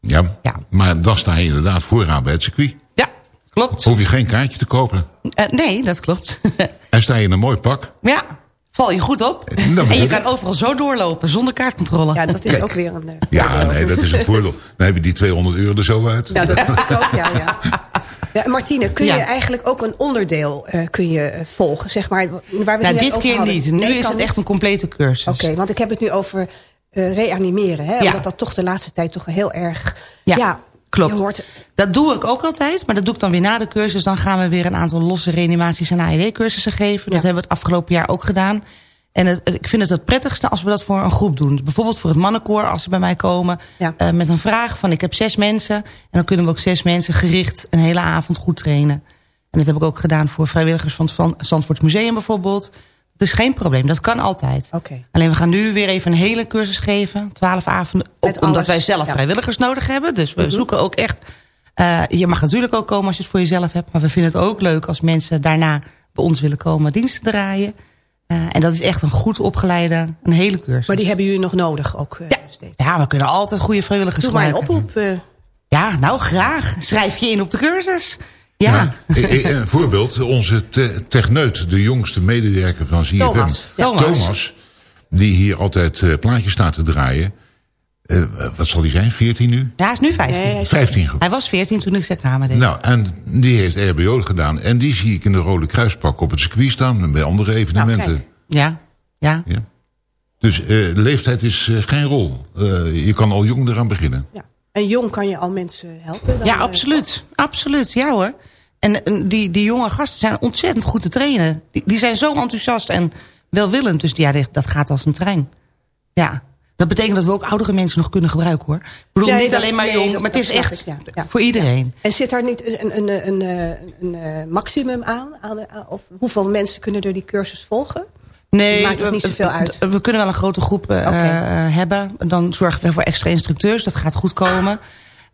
Ja, Ja. maar dan sta je inderdaad vooraan bij het circuit. Ja, klopt. Hoef je geen kaartje te kopen. Eh, nee, dat klopt. En sta je in een mooi pak. ja, val je goed op. En je kan overal zo doorlopen, zonder kaartcontrole. Ja, dat is ook weer een... eh, Ja, voordeel. nee, dat is een voordeel. Dan heb je die 200 euro er zo uit. Nou, dat ik ook, ja, ja. ja Martine, kun je Ja. eigenlijk ook een onderdeel eh, kun je, eh, volgen? Zeg maar, waar we nou, dit over keer hadden? niet. Nu Nee, is het niet? echt een complete cursus. Oké, want ik heb het nu over eh, reanimeren. Hè? Ja. Omdat dat toch de laatste tijd toch heel erg... Ja, klopt. Hoort, Dat doe ik ook altijd, maar dat doe ik dan weer na de cursus. Dan gaan we weer een aantal losse reanimaties en AED-cursussen geven. Dat hebben we het afgelopen jaar ook gedaan. En het, ik vind het het prettigste als we dat voor een groep doen. Bijvoorbeeld voor het mannenkoor, als ze bij mij komen... Ja. eh, met een vraag van ik heb zes mensen... en dan kunnen we ook zes mensen gericht een hele avond goed trainen. En dat heb ik ook gedaan voor vrijwilligers van het Zandvoorts Museum bijvoorbeeld. Dat is geen probleem, dat kan altijd. Oké. Alleen we gaan nu weer even een hele cursus geven. Twaalf avonden. Ook omdat alles, wij zelf ja. Mhm. vrijwilligers nodig hebben. Dus we zoeken ook echt... eh, je mag natuurlijk ook komen als je het voor jezelf hebt. Maar we vinden het ook leuk als mensen daarna bij ons willen komen diensten draaien. Eh, en dat is echt een goed opgeleide, een hele cursus. maar die hebben jullie nog nodig ook eh, ja. steeds. ja, we kunnen altijd goede vrijwilligers Doe maar een oproep. Ja, nou graag. Schrijf je in op de cursus. Ja, Eh, eh, Een voorbeeld, onze te- techneut, de jongste medewerker van ZFM. Thomas. Ja. Thomas. Thomas, die hier altijd eh, plaatjes staat te draaien. Eh, wat zal hij zijn, 14 nu? ja hij is nu 15. Nee, hij is- 15 geworden. Hij was 14 toen ik zijn examen deed. Nou, en die heeft RBO gedaan. En die zie ik in de Rode Kruispak op het circuit staan. En bij andere evenementen. Nou, Ja, ja. ja. Dus eh, leeftijd is geen rol. Eh, je kan al jong eraan beginnen. ja. En jong kan je al mensen helpen? Dan, Ja, absoluut. Absoluut, ja hoor. En, en die, die jonge gasten zijn ontzettend goed te trainen. Die, die zijn zo enthousiast en welwillend. Dus ja, dat gaat als een trein. Ja. Dat betekent dat we ook oudere mensen nog kunnen gebruiken hoor. Ik bedoel, niet alleen maar nee, jong, maar het is echt ik, ja, voor iedereen. En zit daar niet een, een, een, een, een, een, eh, maximum aan? aan, aan- Of hoeveel mensen kunnen er die cursus volgen? Nee, Maakt het niet zoveel uit? We, kunnen wel een grote groep eh, eh, hebben. Dan zorgen we voor extra instructeurs. Dat gaat goed komen.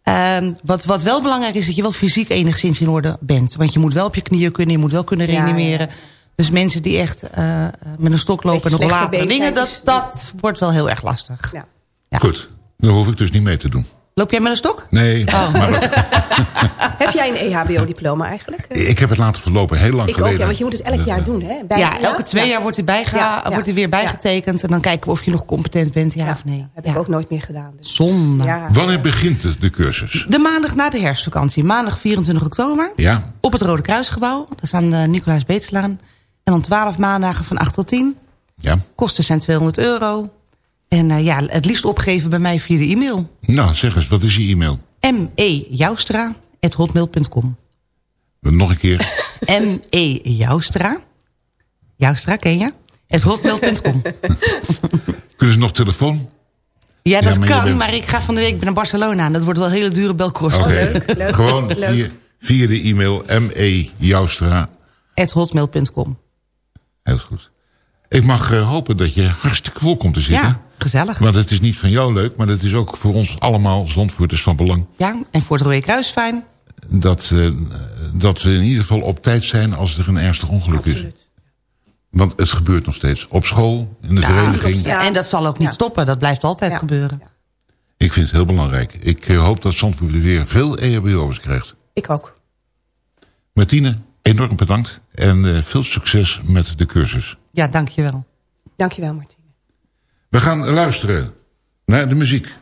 Ehm, wat, wat wel belangrijk is, dat je wel fysiek enigszins in orde bent. Want je moet wel op je knieën kunnen, je moet wel kunnen Ja, ja, reanimeren. Dus mensen die echt eh, met een stok lopen en en been dingen, dat, dat wordt wel heel erg lastig. Ja. Ja. Goed, dan hoef ik dus niet mee te doen. Loop jij met een stok? Nee, Oh. maar dat- Heb jij een EHBO-diploma eigenlijk? ik heb het laten verlopen, heel lang Ik ook, ja, want je moet het elk jaar doen, hè? Bij- ja, elke twee jaar wordt hij, bijge Ja, ja. wordt hij weer bijgetekend. En dan kijken we of je nog competent bent, ja, of nee. Heb Ja. ik ook nooit meer gedaan. Dus. Zonde. Ja. Wanneer begint de, de cursus? De maandag na de herfstvakantie. Maandag 24 oktober. Ja, Op het Rode Kruisgebouw. Dat is aan de Nicolaas Beetslaan. En dan 12 maandagen van 8 tot 10. ja. Kosten zijn 200 euro. En eh, ja, het liefst opgeven bij mij via de e-mail. Nou, zeg eens, wat is je e-mail? mejoustra.hotmail.com Nog een keer. M.E. Joustra. Ken je? Het hotmail.com. Kunnen ze nog telefoon? Ja, dat Ja, maar je kan, bent- maar ik ga van de week naar Barcelona. En dat wordt wel een hele dure belkosten. Oké, leuk, gewoon leuk. Via, via de e-mail me.joustra. Het hotmail.com. Heel goed. Ik mag eh, hopen dat je hartstikke vol komt te zitten. Ja, gezellig. Want het is niet van jou leuk, maar het is ook voor ons allemaal Zandvoorters van belang. Ja, en voor het Rode Kruis fijn. Dat, eh, dat we in ieder geval op tijd zijn als er een ernstig ongeluk is. Want het gebeurt nog steeds. Op school, in de vereniging. Ja, en dat zal ook niet Ja. stoppen. Dat blijft altijd Ja. gebeuren. Ik vind het heel belangrijk. Ik eh, hoop dat Zandvoort weer veel EHBO's krijgt. Ik ook. Martine, enorm bedankt. En eh, veel succes met de cursus. Ja, dankjewel. Dankjewel, Martine. We gaan luisteren naar de muziek.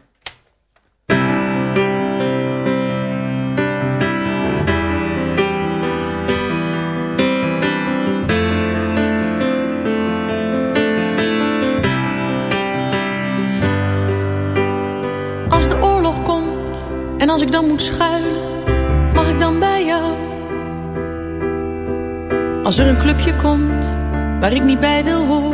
Als de oorlog komt en als ik dan moet schuilen, mag ik dan bij jou? Als er een clubje komt waar ik niet bij wil horen,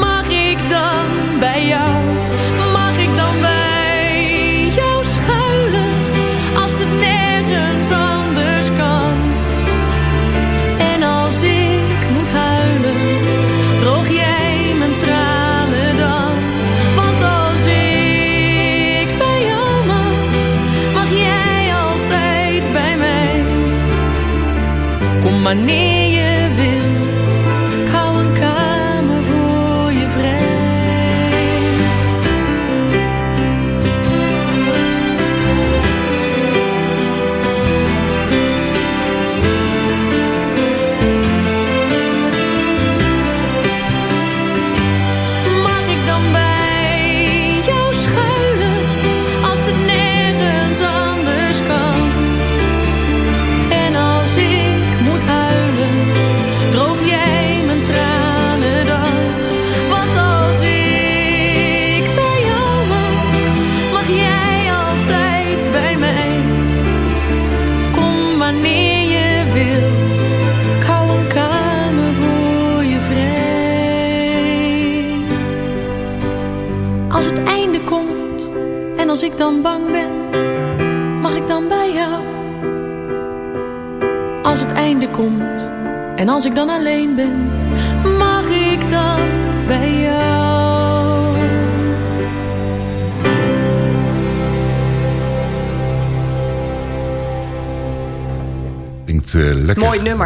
als het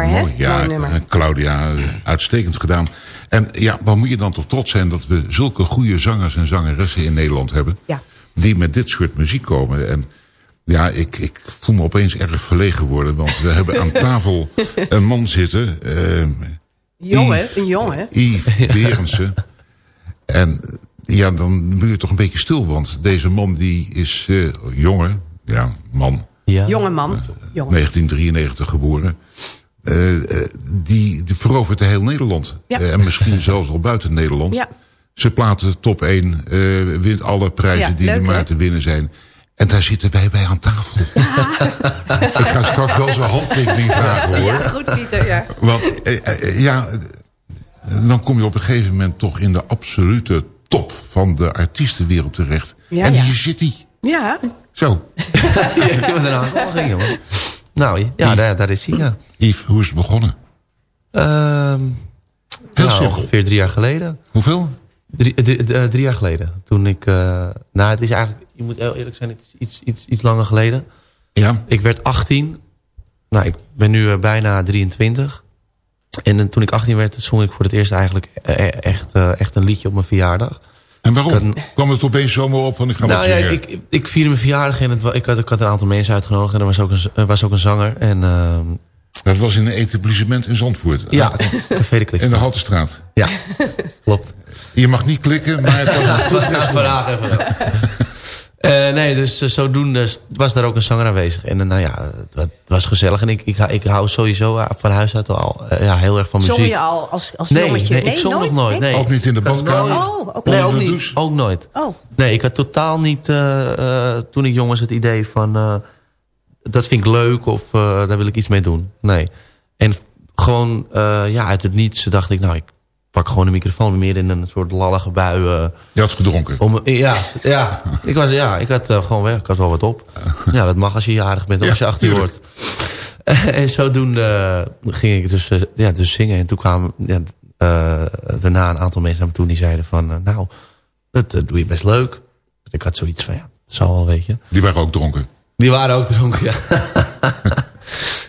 nummer, hè? Mooi, ja, Mooi nummer. eh, Claudia, eh, uitstekend gedaan. En ja, waar moet je dan toch trots zijn dat we zulke goede zangers en zangeressen in Nederland hebben. Ja. Die met dit soort muziek komen. En ja, ik, ik voel me opeens erg verlegen worden. Want we hebben aan tafel een man zitten. eh, Jongen, Yves- een jongen. Yves Berendsen. En ja, dan moet je toch een beetje stil. Want deze man die is eh, jongen. Ja, man. Jonge man. Jongen. 1993 geboren. Eh, eh, die, die verovert heel Nederland. Ja. Eh, en misschien zelfs wel buiten Nederland. Ja. Ze platen top 1. eh, wint alle prijzen Ja, die leuk, er maar te winnen zijn. En daar zitten wij bij aan tafel. Ik ga straks wel zijn handtekening vragen hoor. Ja, goed Pieter, ja. Want eh, ja, dan kom je op een gegeven moment toch in de absolute top van de artiestenwereld terecht. Ja, en ja. hier zit hij. Ja, Zo, Ik heb er aan ging, jongen. Nou, ja, daar, daar is hij, ja. Yves, hoe is het begonnen? Ehm, Heel nou, simpel. ongeveer drie jaar geleden. Hoeveel? Drie, eh, drie, eh, drie jaar geleden. Toen ik... eh, nou, het is eigenlijk... Je moet heel eerlijk zijn, het is iets, iets, iets langer geleden. Ja. Ik werd 18. Nou, ik ben nu bijna 23. En toen ik 18 werd, zong ik voor het eerst eigenlijk echt, echt een liedje op mijn verjaardag. En waarom? Ik had Kwam het opeens zomaar op van ik ga wat nou ja, zingen? ik, ik vierde mijn verjaardag en het, ik, had, ik had een aantal mensen uitgenodigd. En er was ook een, was ook een zanger. En ehm, Dat was in een etablissement in Zandvoort. ja, Café de Klik. In de Haltestraat. Ja, klopt. Je mag niet klikken, maar goed Ja, vandaag even nee, dus eh, zodoende was daar ook een zanger aanwezig. En eh, nou ja, het, het was gezellig. En ik, ik, hou- ik hou sowieso eh, van huis uit al eh, ja, heel erg van muziek. zong je al als, als nee, jongetje? nee, ik zong nog nooit. Nee. Ook niet in de badkamer? Oh, oké. Nee, ook niet. Ook nooit. Oh, Nee, ik had totaal niet, eh, eh, toen ik jong was, het idee van... eh, dat vind ik leuk of eh, daar wil ik iets mee doen. Nee. En gewoon eh, ja, uit het niets dacht ik... nou, ik pak gewoon de microfoon meer in een soort lallige bui. eh, Je had gedronken. om, ja, ja, ik, was, ja, ik had eh, gewoon weg. Ik had wel wat op. Ja, dat mag als je jarig bent of Ja, als je 18 tuurlijk. wordt. en zodoende eh, ging ik dus, eh, ja, dus zingen. En toen kwamen ja, eh, daarna een aantal mensen naar me toe... die zeiden van, eh, nou, dat eh, doe je best leuk. Ik had zoiets van, ja, het zal wel, weet je. Die waren ook dronken. Die waren ook dronken, ja.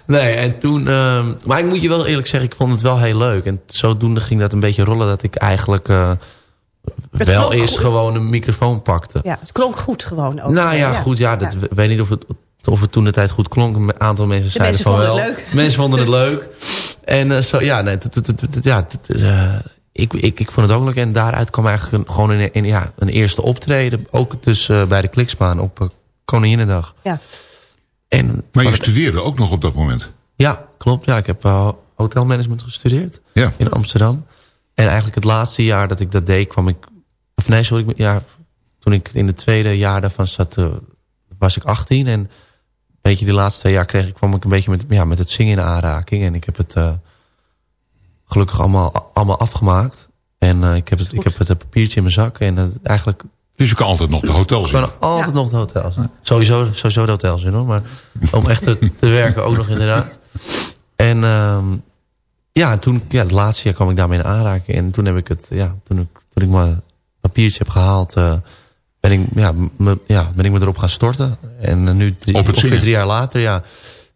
nee, en toen... ehm, maar ik moet je wel eerlijk zeggen, ik vond het wel heel leuk. En zodoende ging dat een beetje rollen... dat ik eigenlijk eh, wel eerst goed. gewoon een microfoon pakte. ja, het klonk goed gewoon ook. Nou ja, goed, ja, dat, ik weet niet of het, of het toen de tijd goed klonk. Een aantal mensen zeiden mensen van wel. leuk. Mensen vonden het leuk. En eh, zo, ja, nee, ja eh, ik, ik, ik vond het ook leuk. En daaruit kwam eigenlijk een, gewoon een, een, ja, een eerste optreden. Ook dus bij de Klikspaan op uh, Koninginnedag. Ja. En Maar je studeerde ook nog op dat moment. ja, klopt. Ja, ik heb uh, hotelmanagement gestudeerd Ja. in Amsterdam. En eigenlijk het laatste jaar dat ik dat deed, kwam ik... Of nee, sorry, ik, ja, toen ik in het tweede jaar daarvan zat, uh, was ik 18. En een beetje die laatste twee jaar kreeg ik, kwam ik een beetje met, ja, met het zingen in aanraking. En ik heb het uh, gelukkig allemaal, allemaal afgemaakt. En uh, ik, heb het, ik heb het papiertje in mijn zak. En uh, eigenlijk... Dus je kan altijd nog de hotels Ik in. kan altijd nog de hotels. Sowieso, sowieso de hotels in hoor. Maar om echt te, te werken ook nog inderdaad. En uh, ja, toen, ja, het laatste jaar kwam ik daarmee in aanraking. En toen heb ik het, ja, toen ik, toen ik mijn papiertje heb gehaald, uh, ben, ik, ja, me, ja, ben ik me erop gaan storten. En uh, nu, drie, Op het ongeveer zingen. drie jaar later, ja,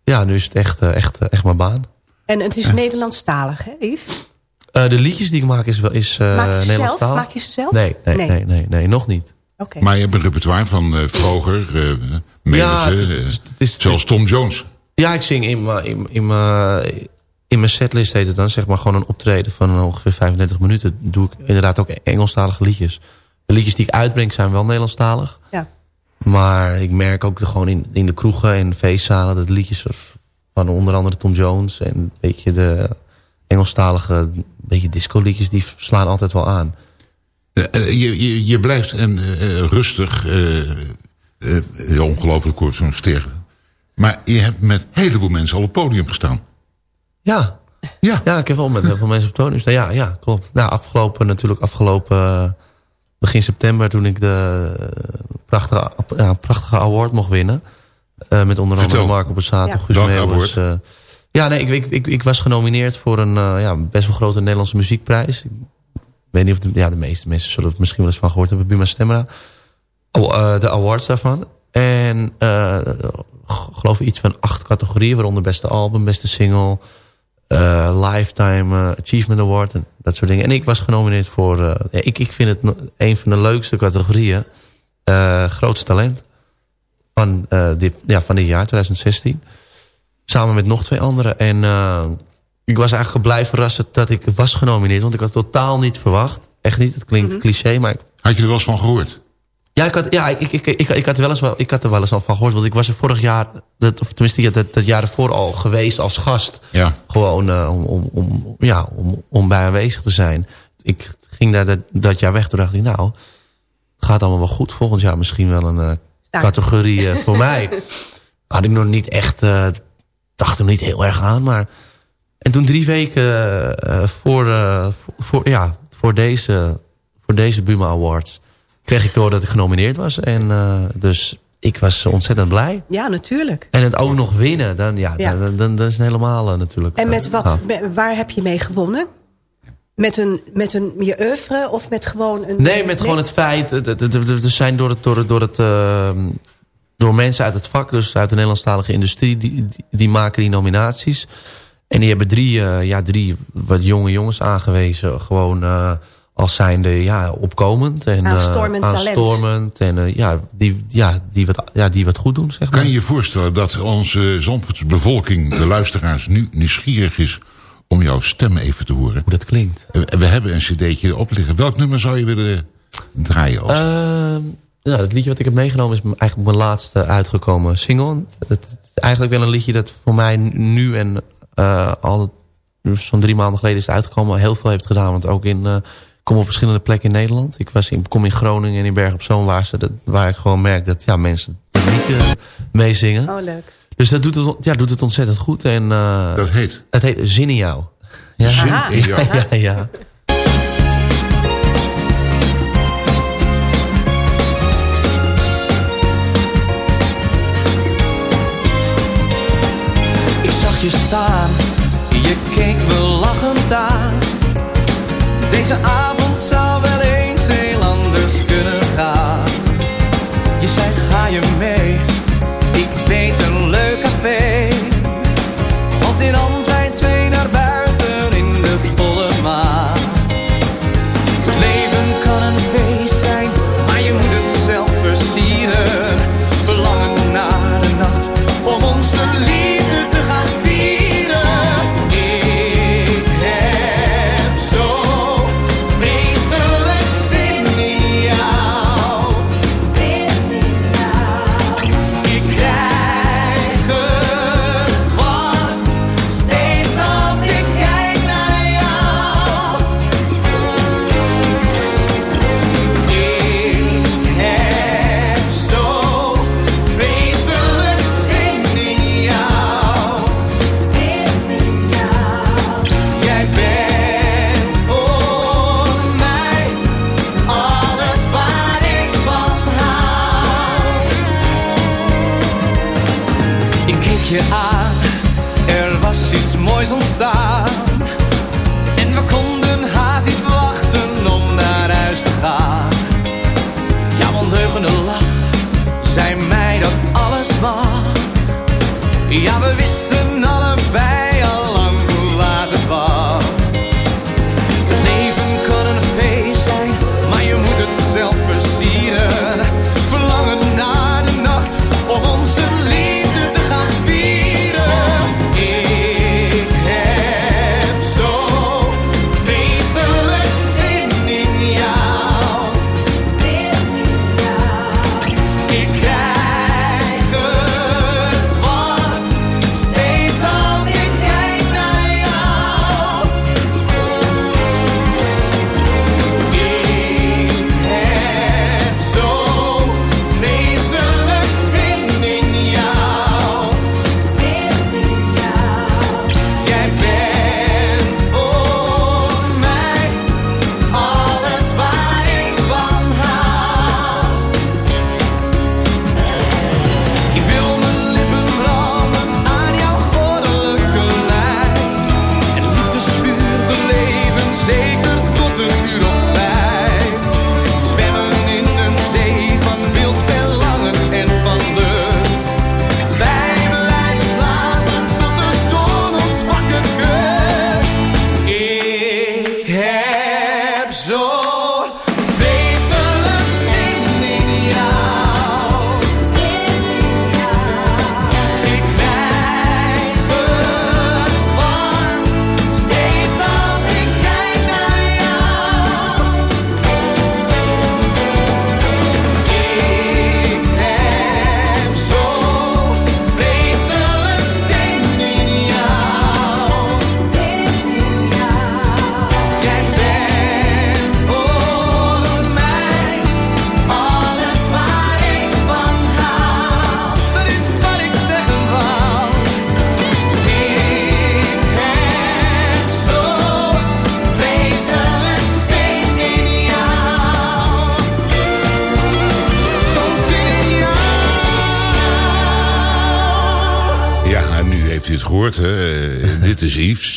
ja nu is het echt, uh, echt, echt mijn baan. En het is Nederlandstalig, hè Yves? Uh, de liedjes die ik maak is, wel is uh, Maak je ze zelf? Nederlandstalig. Maak je ze zelf? Nee, nee, nee, nee, nee, nee nog niet. Okay. Maar je hebt een repertoire van uh, Vroger, uh, Melissen, Ja, het is- het is- zelfs Tom Jones. Ja, ik zing in mijn in, in mijn- in mijn setlist heet het dan, zeg maar gewoon een optreden van ongeveer 35 minuten. Doe ik inderdaad ook Engelstalige liedjes. De liedjes die ik uitbreng zijn wel Nederlandstalig. Ja. Maar ik merk ook de, gewoon in, in de kroegen en feestzalen dat liedjes van onder andere Tom Jones en een beetje de Engelstalige, beetje disco liedjes, die slaan altijd wel aan. Uh, je, je, je blijft en, uh, rustig, uh, ongelooflijk kort zo'n ster. Maar je hebt met een heleboel mensen al op het podium gestaan. Ja. Ja. Ja, ik heb wel met heel veel mensen op het podium gestaan. Ja, ja, klopt. Nou, afgelopen, natuurlijk afgelopen begin september toen ik de prachtige, ja, prachtige award mocht winnen. Uh, met onder andere Marco Borsato, ja. Guus Meeuwis. Uh, ja, nee, ik, ik, ik, was genomineerd voor een uh, ja, best wel grote Nederlandse muziekprijs. Ik weet niet of de, ja, de meeste mensen zullen het misschien wel eens van gehoord hebben. Buma Stemra. Oh, de awards daarvan. En geloof ik iets van acht categorieën. Waaronder beste album, beste single... Lifetime Achievement Award en dat soort dingen. En ik was genomineerd voor... ik, ik vind het een van de leukste categorieën. grootste talent van, uh, dit, ja, van dit jaar, 2016. Samen met nog twee anderen. En uh, ik was eigenlijk blij verrast dat ik was genomineerd. Want ik had totaal niet verwacht. Echt niet, het klinkt mm -hmm. cliché, maar... Had je er wel eens van gehoord? Ja, ik had, ja ik, ik, ik, ik, had, wel eens wel, ik had er wel eens al van gehoord. Want ik was er vorig jaar, dat, of tenminste dat, dat jaar ervoor al geweest als gast. Ja. Gewoon uh, om, om, om, ja, om, om bij aanwezig te zijn. Ik ging daar dat, dat jaar weg. Toen dacht ik, nou, het gaat allemaal wel goed. Volgend jaar misschien wel een categorie uh, voor mij. Had ik nog niet echt, uh, dacht er niet heel erg aan. Maar... En toen drie weken uh, voor, voor, ja, voor, deze, voor deze Buma Awards kreeg ik door dat ik genomineerd was. En dus ik was ontzettend blij. Ja, natuurlijk. En het ook nog winnen, dan, ja, ja. Dan, dan, dan is het helemaal natuurlijk. En met wat, waar heb je mee gewonnen? Met een, met een je oeuvre of met gewoon een... Nee, met gewoon het feit. Er zijn door het, door het, door het uh, door mensen uit het vak, dus uit de Nederlandstalige industrie, die, die, die maken die nominaties. En die hebben drie, uh, ja, drie wat jonge jongens aangewezen. Gewoon uh, als zijnde ja, opkomend. En, aanstormend uh, aanstormend En ja, die, ja, die, wat, ja, die wat goed doen, zeg maar. Kan je je voorstellen dat onze Zandvoortse bevolking, de luisteraars, nu nieuwsgierig is om jouw stem even te horen. Hoe dat klinkt. We hebben een cd'tje erop liggen. Welk nummer zou je willen draaien? Als... Nou, het liedje wat ik heb meegenomen is eigenlijk mijn laatste uitgekomen single. Het is eigenlijk wel een liedje dat voor mij nu en uh, al zo'n drie maanden geleden is uitgekomen. Heel veel heeft gedaan, want ook in... Uh, kom op verschillende plekken in Nederland. Ik was in, kom in Groningen en in Berg op Zoom waar, ze dat, waar ik gewoon merk dat ja, mensen het liedje meezingen. Oh, leuk. Dus dat doet het, ja, doet het ontzettend goed. En, uh, dat heet? Het heet Zin in jou. Ja. Zin in jou? Ja, ja, ja. Je staan, je keek me lachend aan. Deze avond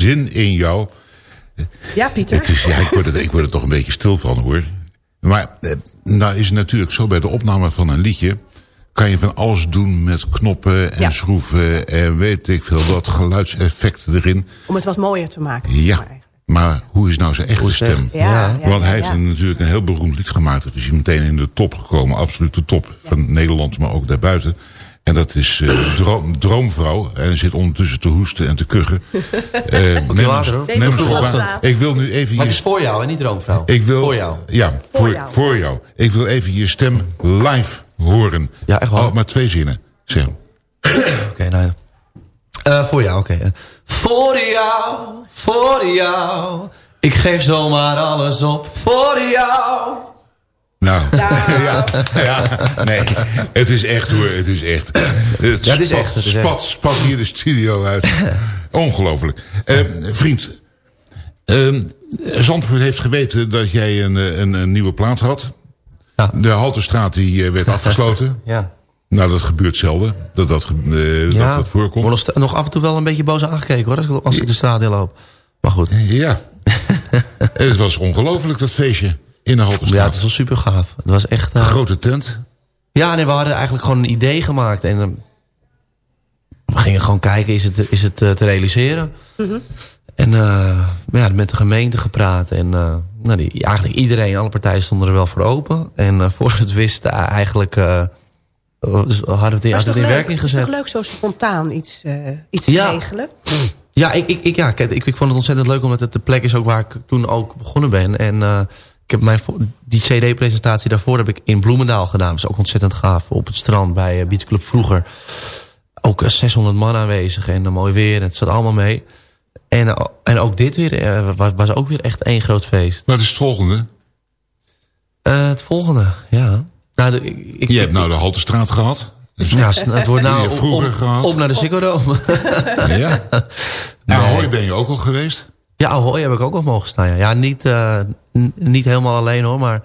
Zin in jou. Ja, Pieter. Het is, ja, ik, word er, ik word er toch een beetje stil van, hoor. Maar eh, nou is het natuurlijk zo bij de opname van een liedje... kan je van alles doen met knoppen en Ja. schroeven... en weet ik veel wat, geluidseffecten erin. Om het wat mooier te maken. Ja, maar hoe is nou zijn echte het stem? Ja, Want hij ja, heeft natuurlijk een heel beroemd lied gemaakt. Dat is hij meteen in de top gekomen. Absoluut de top van Nederland, maar ook daarbuiten. En dat is eh, Droom, Droomvrouw. En hij zit ondertussen te hoesten en te kuchen. Eh, neem eens- water, hoor. neem. Ik wil nu even Maar het is voor jou en niet droomvrouw. ik wil, Voor jou. Ja, voor, jou. voor jou. Ik wil even je stem live horen. Ja, echt? Oh, maar twee zinnen. Zeg. Oké, nou ja. Eh, voor jou, oké. Voor jou, voor jou. Ik geef zomaar alles op voor jou. Nou, ja, ja, nee. Het is echt hoor, het is echt. Het Ja, het is spat, echt, het is spat, echt. spat hier de studio uit. Ongelooflijk. Eh, vriend, eh, Zandvoort heeft geweten dat jij een, een, een nieuwe plaat had. Ja. De Halterstraat die eh, werd afgesloten. Ja. Nou, dat gebeurt zelden. Dat dat, ge- eh, dat, dat voorkomt. word nog, nog af en toe wel een beetje boos aangekeken hoor. Als ik, als ik de straat in loop. Maar goed. Ja. het was ongelooflijk dat feestje in de Halterstraat. Ja, het is wel super gaaf. Het was echt... eh, Grote tent. Ja, nee, we hadden eigenlijk gewoon een idee gemaakt. En eh, we gingen gewoon kijken, is het, is het eh, te realiseren? En eh, ja, met de gemeente gepraat. En eh, nou, die, eigenlijk iedereen, alle partijen stonden er wel voor open. En eh voor het wist eigenlijk... eh, hadden we het in, Maar hadden is we het in leuk? werking Is gezet. toch leuk zo spontaan iets, iets Ja. regelen? Ja, ik, ik, ik, ja kijk, ik, ik vond het ontzettend leuk omdat het de plek is ook waar ik toen ook begonnen ben. En eh, ik heb mijn, die cd-presentatie daarvoor heb ik in Bloemendaal gedaan. Dat is ook ontzettend gaaf. Op het strand bij eh, Beach Club vroeger. Ook eh, 600 man aanwezig en eh, mooi weer. Het zat allemaal mee. En, eh, en ook dit weer eh, was, was ook weer echt één groot feest. Wat is het volgende? Eh, het volgende, ja. Nou, de, ik, Je hebt nou de Halterstraat gehad. Dus ja, het wordt nou op, gehad. op naar de Ziggo. Ja. Ahoy ben je ook al geweest? Ja, Ahoy heb ik ook wel mogen staan. Ja, ja niet, eh, niet helemaal alleen hoor, maar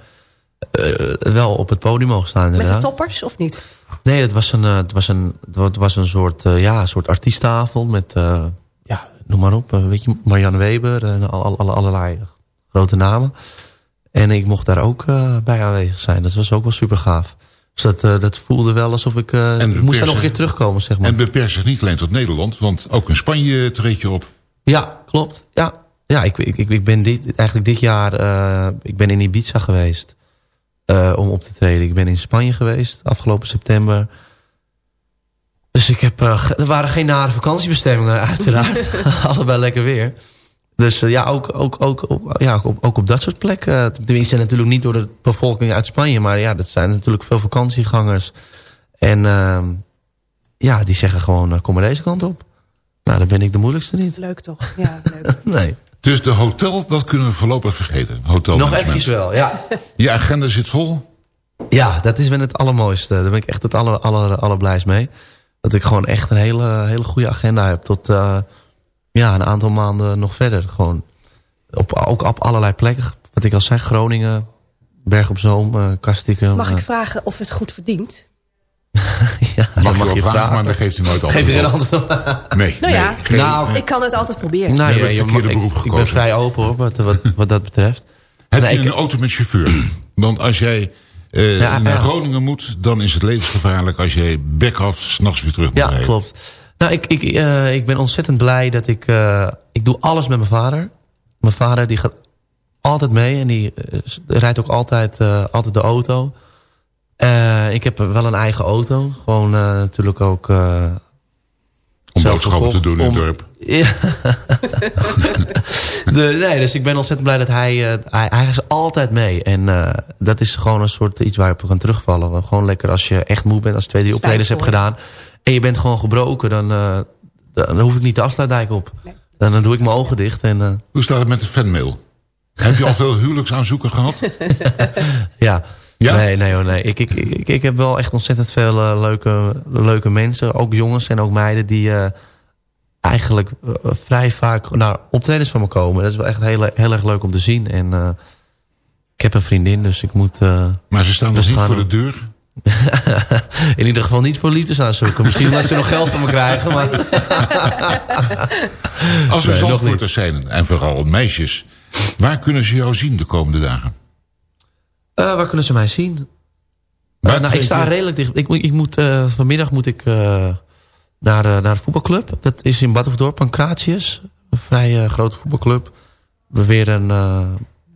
eh, wel op het podium mogen staan Met de inderdaad. toppers of niet? Nee, het was een, eh, het was een, het was een soort, eh, ja, een soort artiesttafel met, eh, ja, noem maar op, weet je, Marianne Weber en al, al- allerlei grote namen. En ik mocht daar ook eh, bij aanwezig zijn. Dat was ook wel super gaaf. Dus dat, eh, dat voelde wel alsof ik, eh, En ik moest daar nog een keer terugkomen, zeg maar. En beperkt zich niet alleen tot Nederland, want ook in Spanje treed je op. Ja, klopt. Ja, ja ik, ik, ik, ben dit, eigenlijk dit jaar eh, ik ben in Ibiza geweest eh, om op te treden. Ik ben in Spanje geweest afgelopen september. Dus ik heb, eh, er waren geen nare vakantiebestemmingen uiteraard. Allebei lekker weer. Dus ja, ook, ook, ook, op, ja ook, op, ook op dat soort plekken. Tenminste natuurlijk niet door de bevolking uit Spanje. Maar ja, dat zijn natuurlijk veel vakantiegangers. En ehm, ja, die zeggen gewoon, kom maar deze kant op. Nou, dan ben ik de moeilijkste niet. Leuk toch? Ja, leuk. Nee. Dus de hotel, dat kunnen we voorlopig vergeten. Hotel Nog eventjes wel, ja. Je agenda zit vol. Ja, dat is wel het allermooiste. Daar ben ik echt het aller, aller, allerblijst mee. Dat ik gewoon echt een hele, hele goede agenda heb. Tot eh, ja, een aantal maanden nog verder. Gewoon op, ook op allerlei plekken. Wat ik al zei, Groningen, Berg op Zoom, Kastikum. Mag ik eh, vragen of het goed verdient? ja, Mag, dat je wel vragen, maar dan geeft hij nooit antwoord Geeft er geen antwoord op. Nee, Nou nee. ja, geen- Nou, ik kan het altijd proberen. Nou, Je ja, je verkeerde mag- beroep ik, ik ben vrij open hoor, wat, wat, wat dat betreft. Heb Nee, je ik- een auto met chauffeur? Want als jij eh, Ja, naar ja. Groningen moet, dan is het levensgevaarlijk als jij back-off s'nachts weer terug moet Ja, rijden. klopt. Nou, ik, ik, eh, ik ben ontzettend blij dat ik... eh, ik doe alles met mijn vader. Mijn vader die gaat altijd mee en die rijdt ook altijd, eh, altijd de auto. Eh, ik heb wel een eigen auto. Gewoon eh, natuurlijk ook... eh, Om zelf boodschappen te doen in het dorp. Ja. de, nee, dus ik ben ontzettend blij dat hij, eh, hij... Hij is altijd mee. En eh, dat is gewoon een soort iets waar je op kan terugvallen. Gewoon lekker als je echt moe bent. Als je twee, drie optredens hebt gedaan. En je bent gewoon gebroken. Dan, eh, dan hoef ik niet de afsluitdijk op. Dan, dan doe ik mijn ogen dicht. En eh, Hoe staat het met de fanmail? Heb je al veel huwelijksaanzoeken gehad? ja... Ja? Nee, nee, nee. Ik, ik, ik, ik heb wel echt ontzettend veel eh, leuke, leuke mensen. Ook jongens en ook meiden die eh, eigenlijk eh, vrij vaak naar optredens van me komen. Dat is wel echt heel, heel erg leuk om te zien. En ik heb een vriendin, dus ik moet... Maar ze staan nog Dus niet voor de deur. In ieder geval niet voor liefdes aanzoeken. Misschien omdat ze nog geld van me krijgen. Maar... Als er Nee, zandvoorters zijn, en vooral meisjes... waar kunnen ze jou zien de komende dagen? Eh, waar kunnen ze mij zien? Eh, nou, ik sta redelijk dicht. Ik, ik moet, eh, vanmiddag moet ik naar, naar de voetbalclub. Dat is in Badhoefdorp, Pancratius. Een vrij grote voetbalclub. We weer een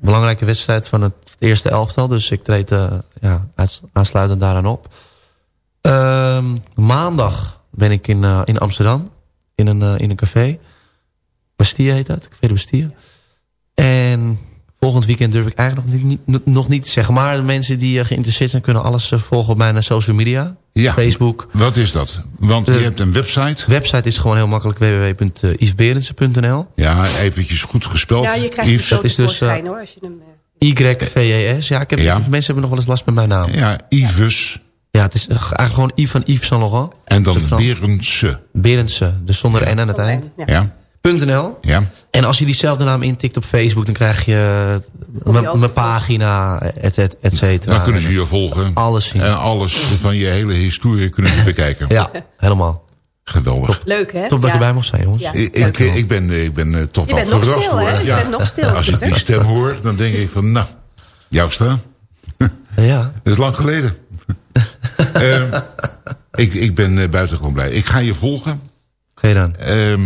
belangrijke wedstrijd van het eerste elftal. Dus ik treed ja, aansluitend daaraan op. Ehm, maandag ben ik in, in Amsterdam. In een, in een café. Bastille heet dat. Café de Bastille. En volgend weekend durf ik eigenlijk nog niet, niet, nog niet te zeggen. Maar de mensen die eh, geïnteresseerd zijn... kunnen alles eh, volgen op mijn eh, social media. Ja. Facebook. Wat is dat? Want je hebt een website. website is gewoon heel makkelijk. www.yvesberendsen.nl Ja, eventjes goed gespeld. Ja, je krijgt Yves. het dat is dus, hoor. Als je hem, YVES. Ja, ik heb, Ja. mensen hebben nog wel eens last met mijn naam. Ja, Yves. Ja, het is eigenlijk gewoon Yves van Yves Saint Laurent. En dan. Berendse. Berendsen. Dus zonder N aan het eind. Ja, .nl. ja. En als je diezelfde naam intikt op Facebook... dan krijg je je mijn pagina, et, et, et cetera. Dan kunnen ze je volgen. Alles zien. En alles van je hele historie kunnen ze bekijken. Ja, helemaal. Geweldig. Leuk hè? Top dat Ja. ik erbij mocht zijn, jongens. Ja. Ik, ik, ik ben, eh, ik ben eh, toch Je wel bent nog verrast stil, hoor. hè? Je bent nog stil, Als ik die stem hoor, dan denk ik van, nou, Joustra, Ja. dat is lang geleden. Ehm, ik, ik ben eh, buitengewoon blij. Ik ga je volgen. Oké dan. Ehm,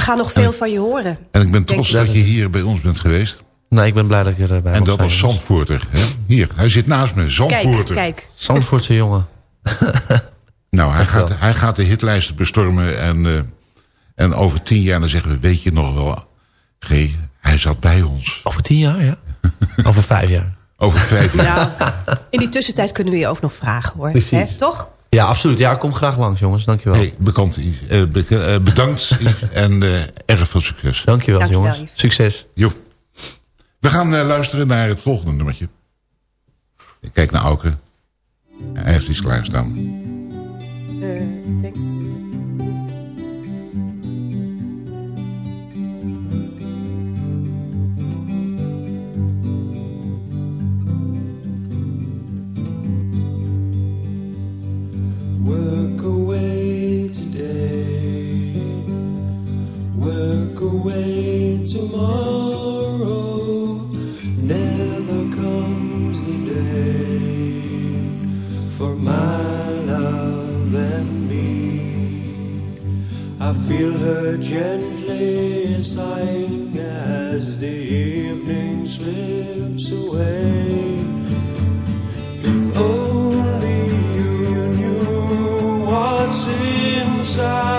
We gaan nog veel van je horen. en ik ben trots dat je hier bij ons bent geweest. Nou, ik ben blij dat ik erbij En mocht dat was. Zandvoorter. Hè? Hier, hij zit naast me. Kijk, Zandvoorter. kijk. Zandvoortse jongen. Nou, hij gaat, hij gaat de hitlijsten bestormen. En, eh, en over tien jaar dan zeggen we, weet je nog wel... G, hij zat bij ons. Over tien jaar, ja. Over vijf jaar. Over vijf jaar. Nou, in die tussentijd kunnen we je ook nog vragen hoor. Precies. Hè? Toch? Ja, absoluut. Ja, kom graag langs, jongens. Dankjewel. Hey, bekant, Yves. Eh, eh, bedankt Yves, en eh, erg veel succes. Dankjewel, Dankjewel, jongens. Yves. Succes. Jo. We gaan eh, luisteren naar het volgende nummertje. Ik kijk naar Auke. Hij heeft iets klaarstaan. Eh, denk- Never comes the day for my love and me. I feel her gently sighing as the evening slips away. If only you knew what's inside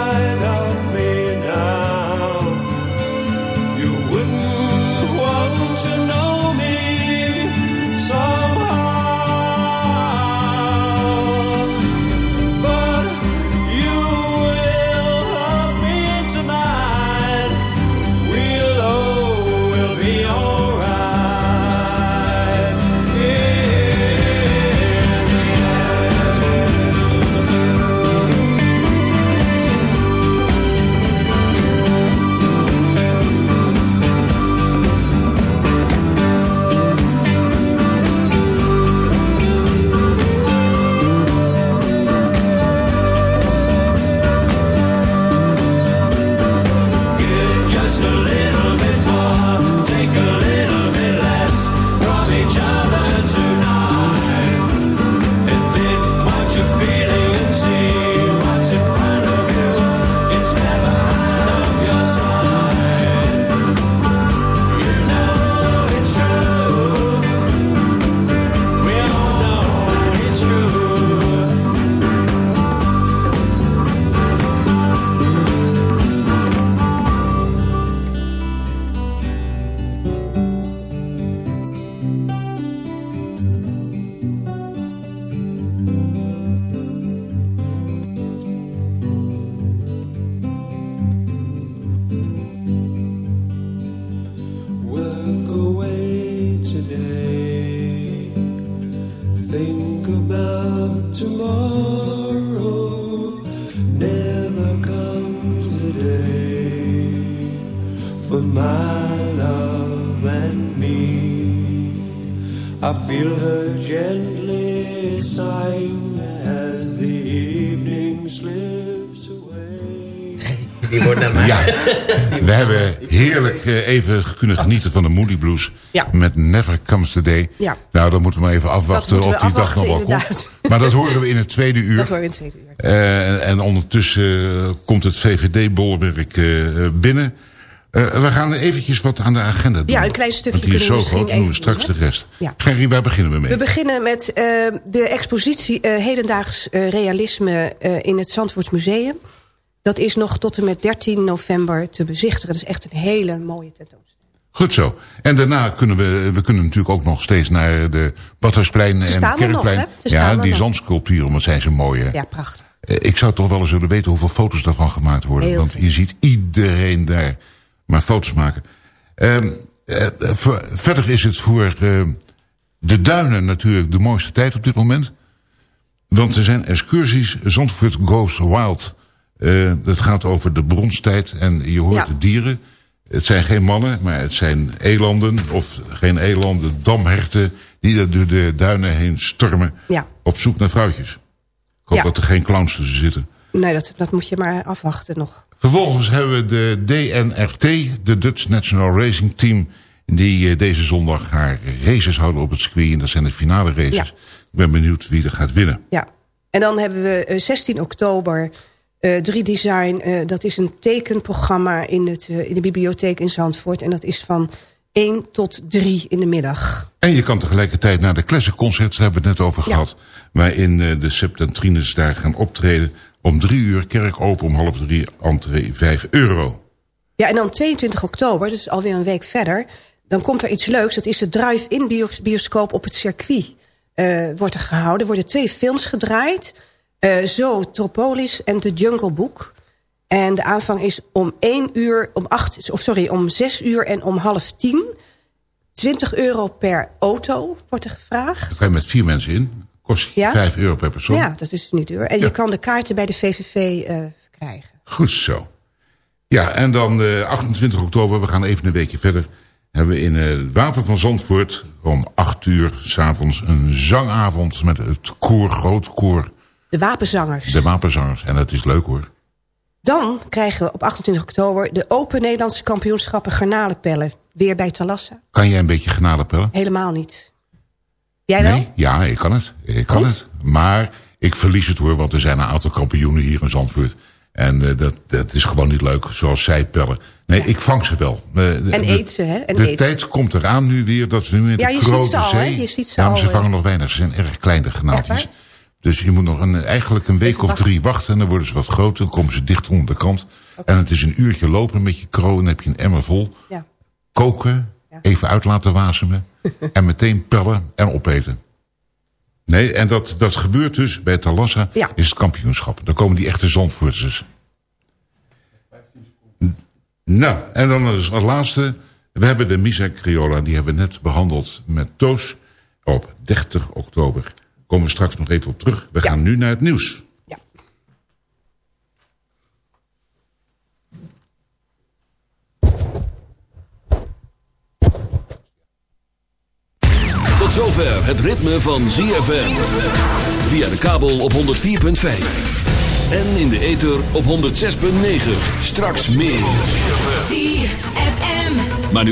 kunnen genieten van de Moody Blues. Ja. Met Never Comes the Day. Ja. Nou, dan moeten we maar even afwachten of die we dag nog wel afwachten, komt. inderdaad. Maar dat horen we in het tweede uur. Dat hoor je in het tweede uur. Eh, en ondertussen eh, komt het VVD-bolwerk eh, binnen. We gaan eventjes wat aan de agenda doen. Ja, een klein stukje Want die is zo we groot, doen we straks doen, de rest. Ja. Waar beginnen we mee? We beginnen met de expositie Hedendaags Realisme in het Zandvoorts Museum. Dat is nog tot en met 13 november te bezichtigen. Dat is echt een hele mooie tentoonstelling. Goed zo. En daarna kunnen we, we kunnen natuurlijk ook nog steeds naar de Badhuisplein en nog, Kerkplein. staan ja, die nog. zandsculpturen, wat zijn ze mooi, hè? Ja, prachtig. Eh, Ik zou toch wel eens willen weten hoeveel foto's daarvan gemaakt worden. Heel want je ziet iedereen daar maar foto's maken. Ehm, eh, verder is het voor eh, de duinen natuurlijk de mooiste tijd op dit moment. Want er zijn excursies. Zandvoort Goes Wild. Eh, dat gaat over de bronstijd. En je hoort Ja. de dieren. Het zijn geen mannen, maar het zijn elanden. Of geen elanden, damherten. Die er door de duinen heen stormen. Ja. Op zoek naar vrouwtjes. Ik hoop Ja. dat er geen clowns tussen zitten. Nee, dat, dat moet je maar afwachten nog. Vervolgens hebben we de DNRT, de Dutch National Racing Team... die eh, deze zondag haar races houden op het circuit. En dat zijn de finale races. Ja. Ik ben benieuwd wie er gaat winnen. Ja. En dan hebben we eh, 16 oktober eh 3Design. eh dat is een tekenprogramma in, het, eh, in de bibliotheek in Zandvoort. En dat is van 1 tot 3 in de middag. En je kan tegelijkertijd naar de Classic Concerts, daar hebben we het net over Ja. gehad. Waarin de Septentrines daar gaan optreden. Om drie uur, kerk open, om half drie, entree 5 euro. Ja, en dan 22 oktober, dus alweer een week verder... dan komt er iets leuks. Dat is de drive-in bios- bioscoop op het circuit. wordt er gehouden. Worden twee films gedraaid. Eh Zo, Tropolis en The Jungle Book. En de aanvang is om 1 uur, om 8, of sorry, om 6 uur en om half 10. 20 euro per auto wordt er gevraagd. Dan ga je met vier mensen in. Kost Ja. 5 euro per persoon. Ja, dat is niet duur. En Ja. je kan de kaarten bij de VVV eh, krijgen. Goed zo. Ja, en dan eh 28 oktober, we gaan even een weekje verder... hebben we in het Wapen van Zandvoort om 8 uur s'avonds een zangavond... met het koor, groot koor, De wapenzangers. de wapenzangers. En dat is leuk hoor. Dan krijgen we op 28 oktober de Open Nederlandse kampioenschappen garnalenpellen. Weer bij Talassa. Kan jij een beetje genadepellen? Helemaal niet. Jij wel? Nee, ja, ik kan het. Ik kan het. Maar ik verlies het hoor, want er zijn een aantal kampioenen hier in Zandvoort. En eh, dat, dat is gewoon niet leuk, zoals zij pellen. Nee, ik vang ze wel. Eh, de- En eet ze, hè? En de eet ze. tijd komt eraan nu weer dat ze nu in Ja, de je ziet ze al, hè? zee... Je ziet ze ja, al, ze vangen nog weinig. Ze zijn erg klein, de? Dus je moet nog een, eigenlijk een week of drie wachten... en dan worden ze wat groter, dan komen ze dicht onder de kant. En het is een uurtje lopen met je kroon, dan heb je een emmer vol. Ja. Koken, even uit laten wasemen... en meteen pellen en opeten. Nee, en dat, dat gebeurt dus bij Talassa, Ja. is het kampioenschap. Dan komen die echte Zandvoorters. Nou, en dan als als laatste... We hebben de Misa Criolla, die hebben we net behandeld met Toos... op 30 oktober. Komen we straks nog even op terug. We gaan nu naar het nieuws. Tot zover het ritme van ZFM. Via de kabel op 104.5. En in de ether op 106.9. Straks meer. ZFM. Maar nu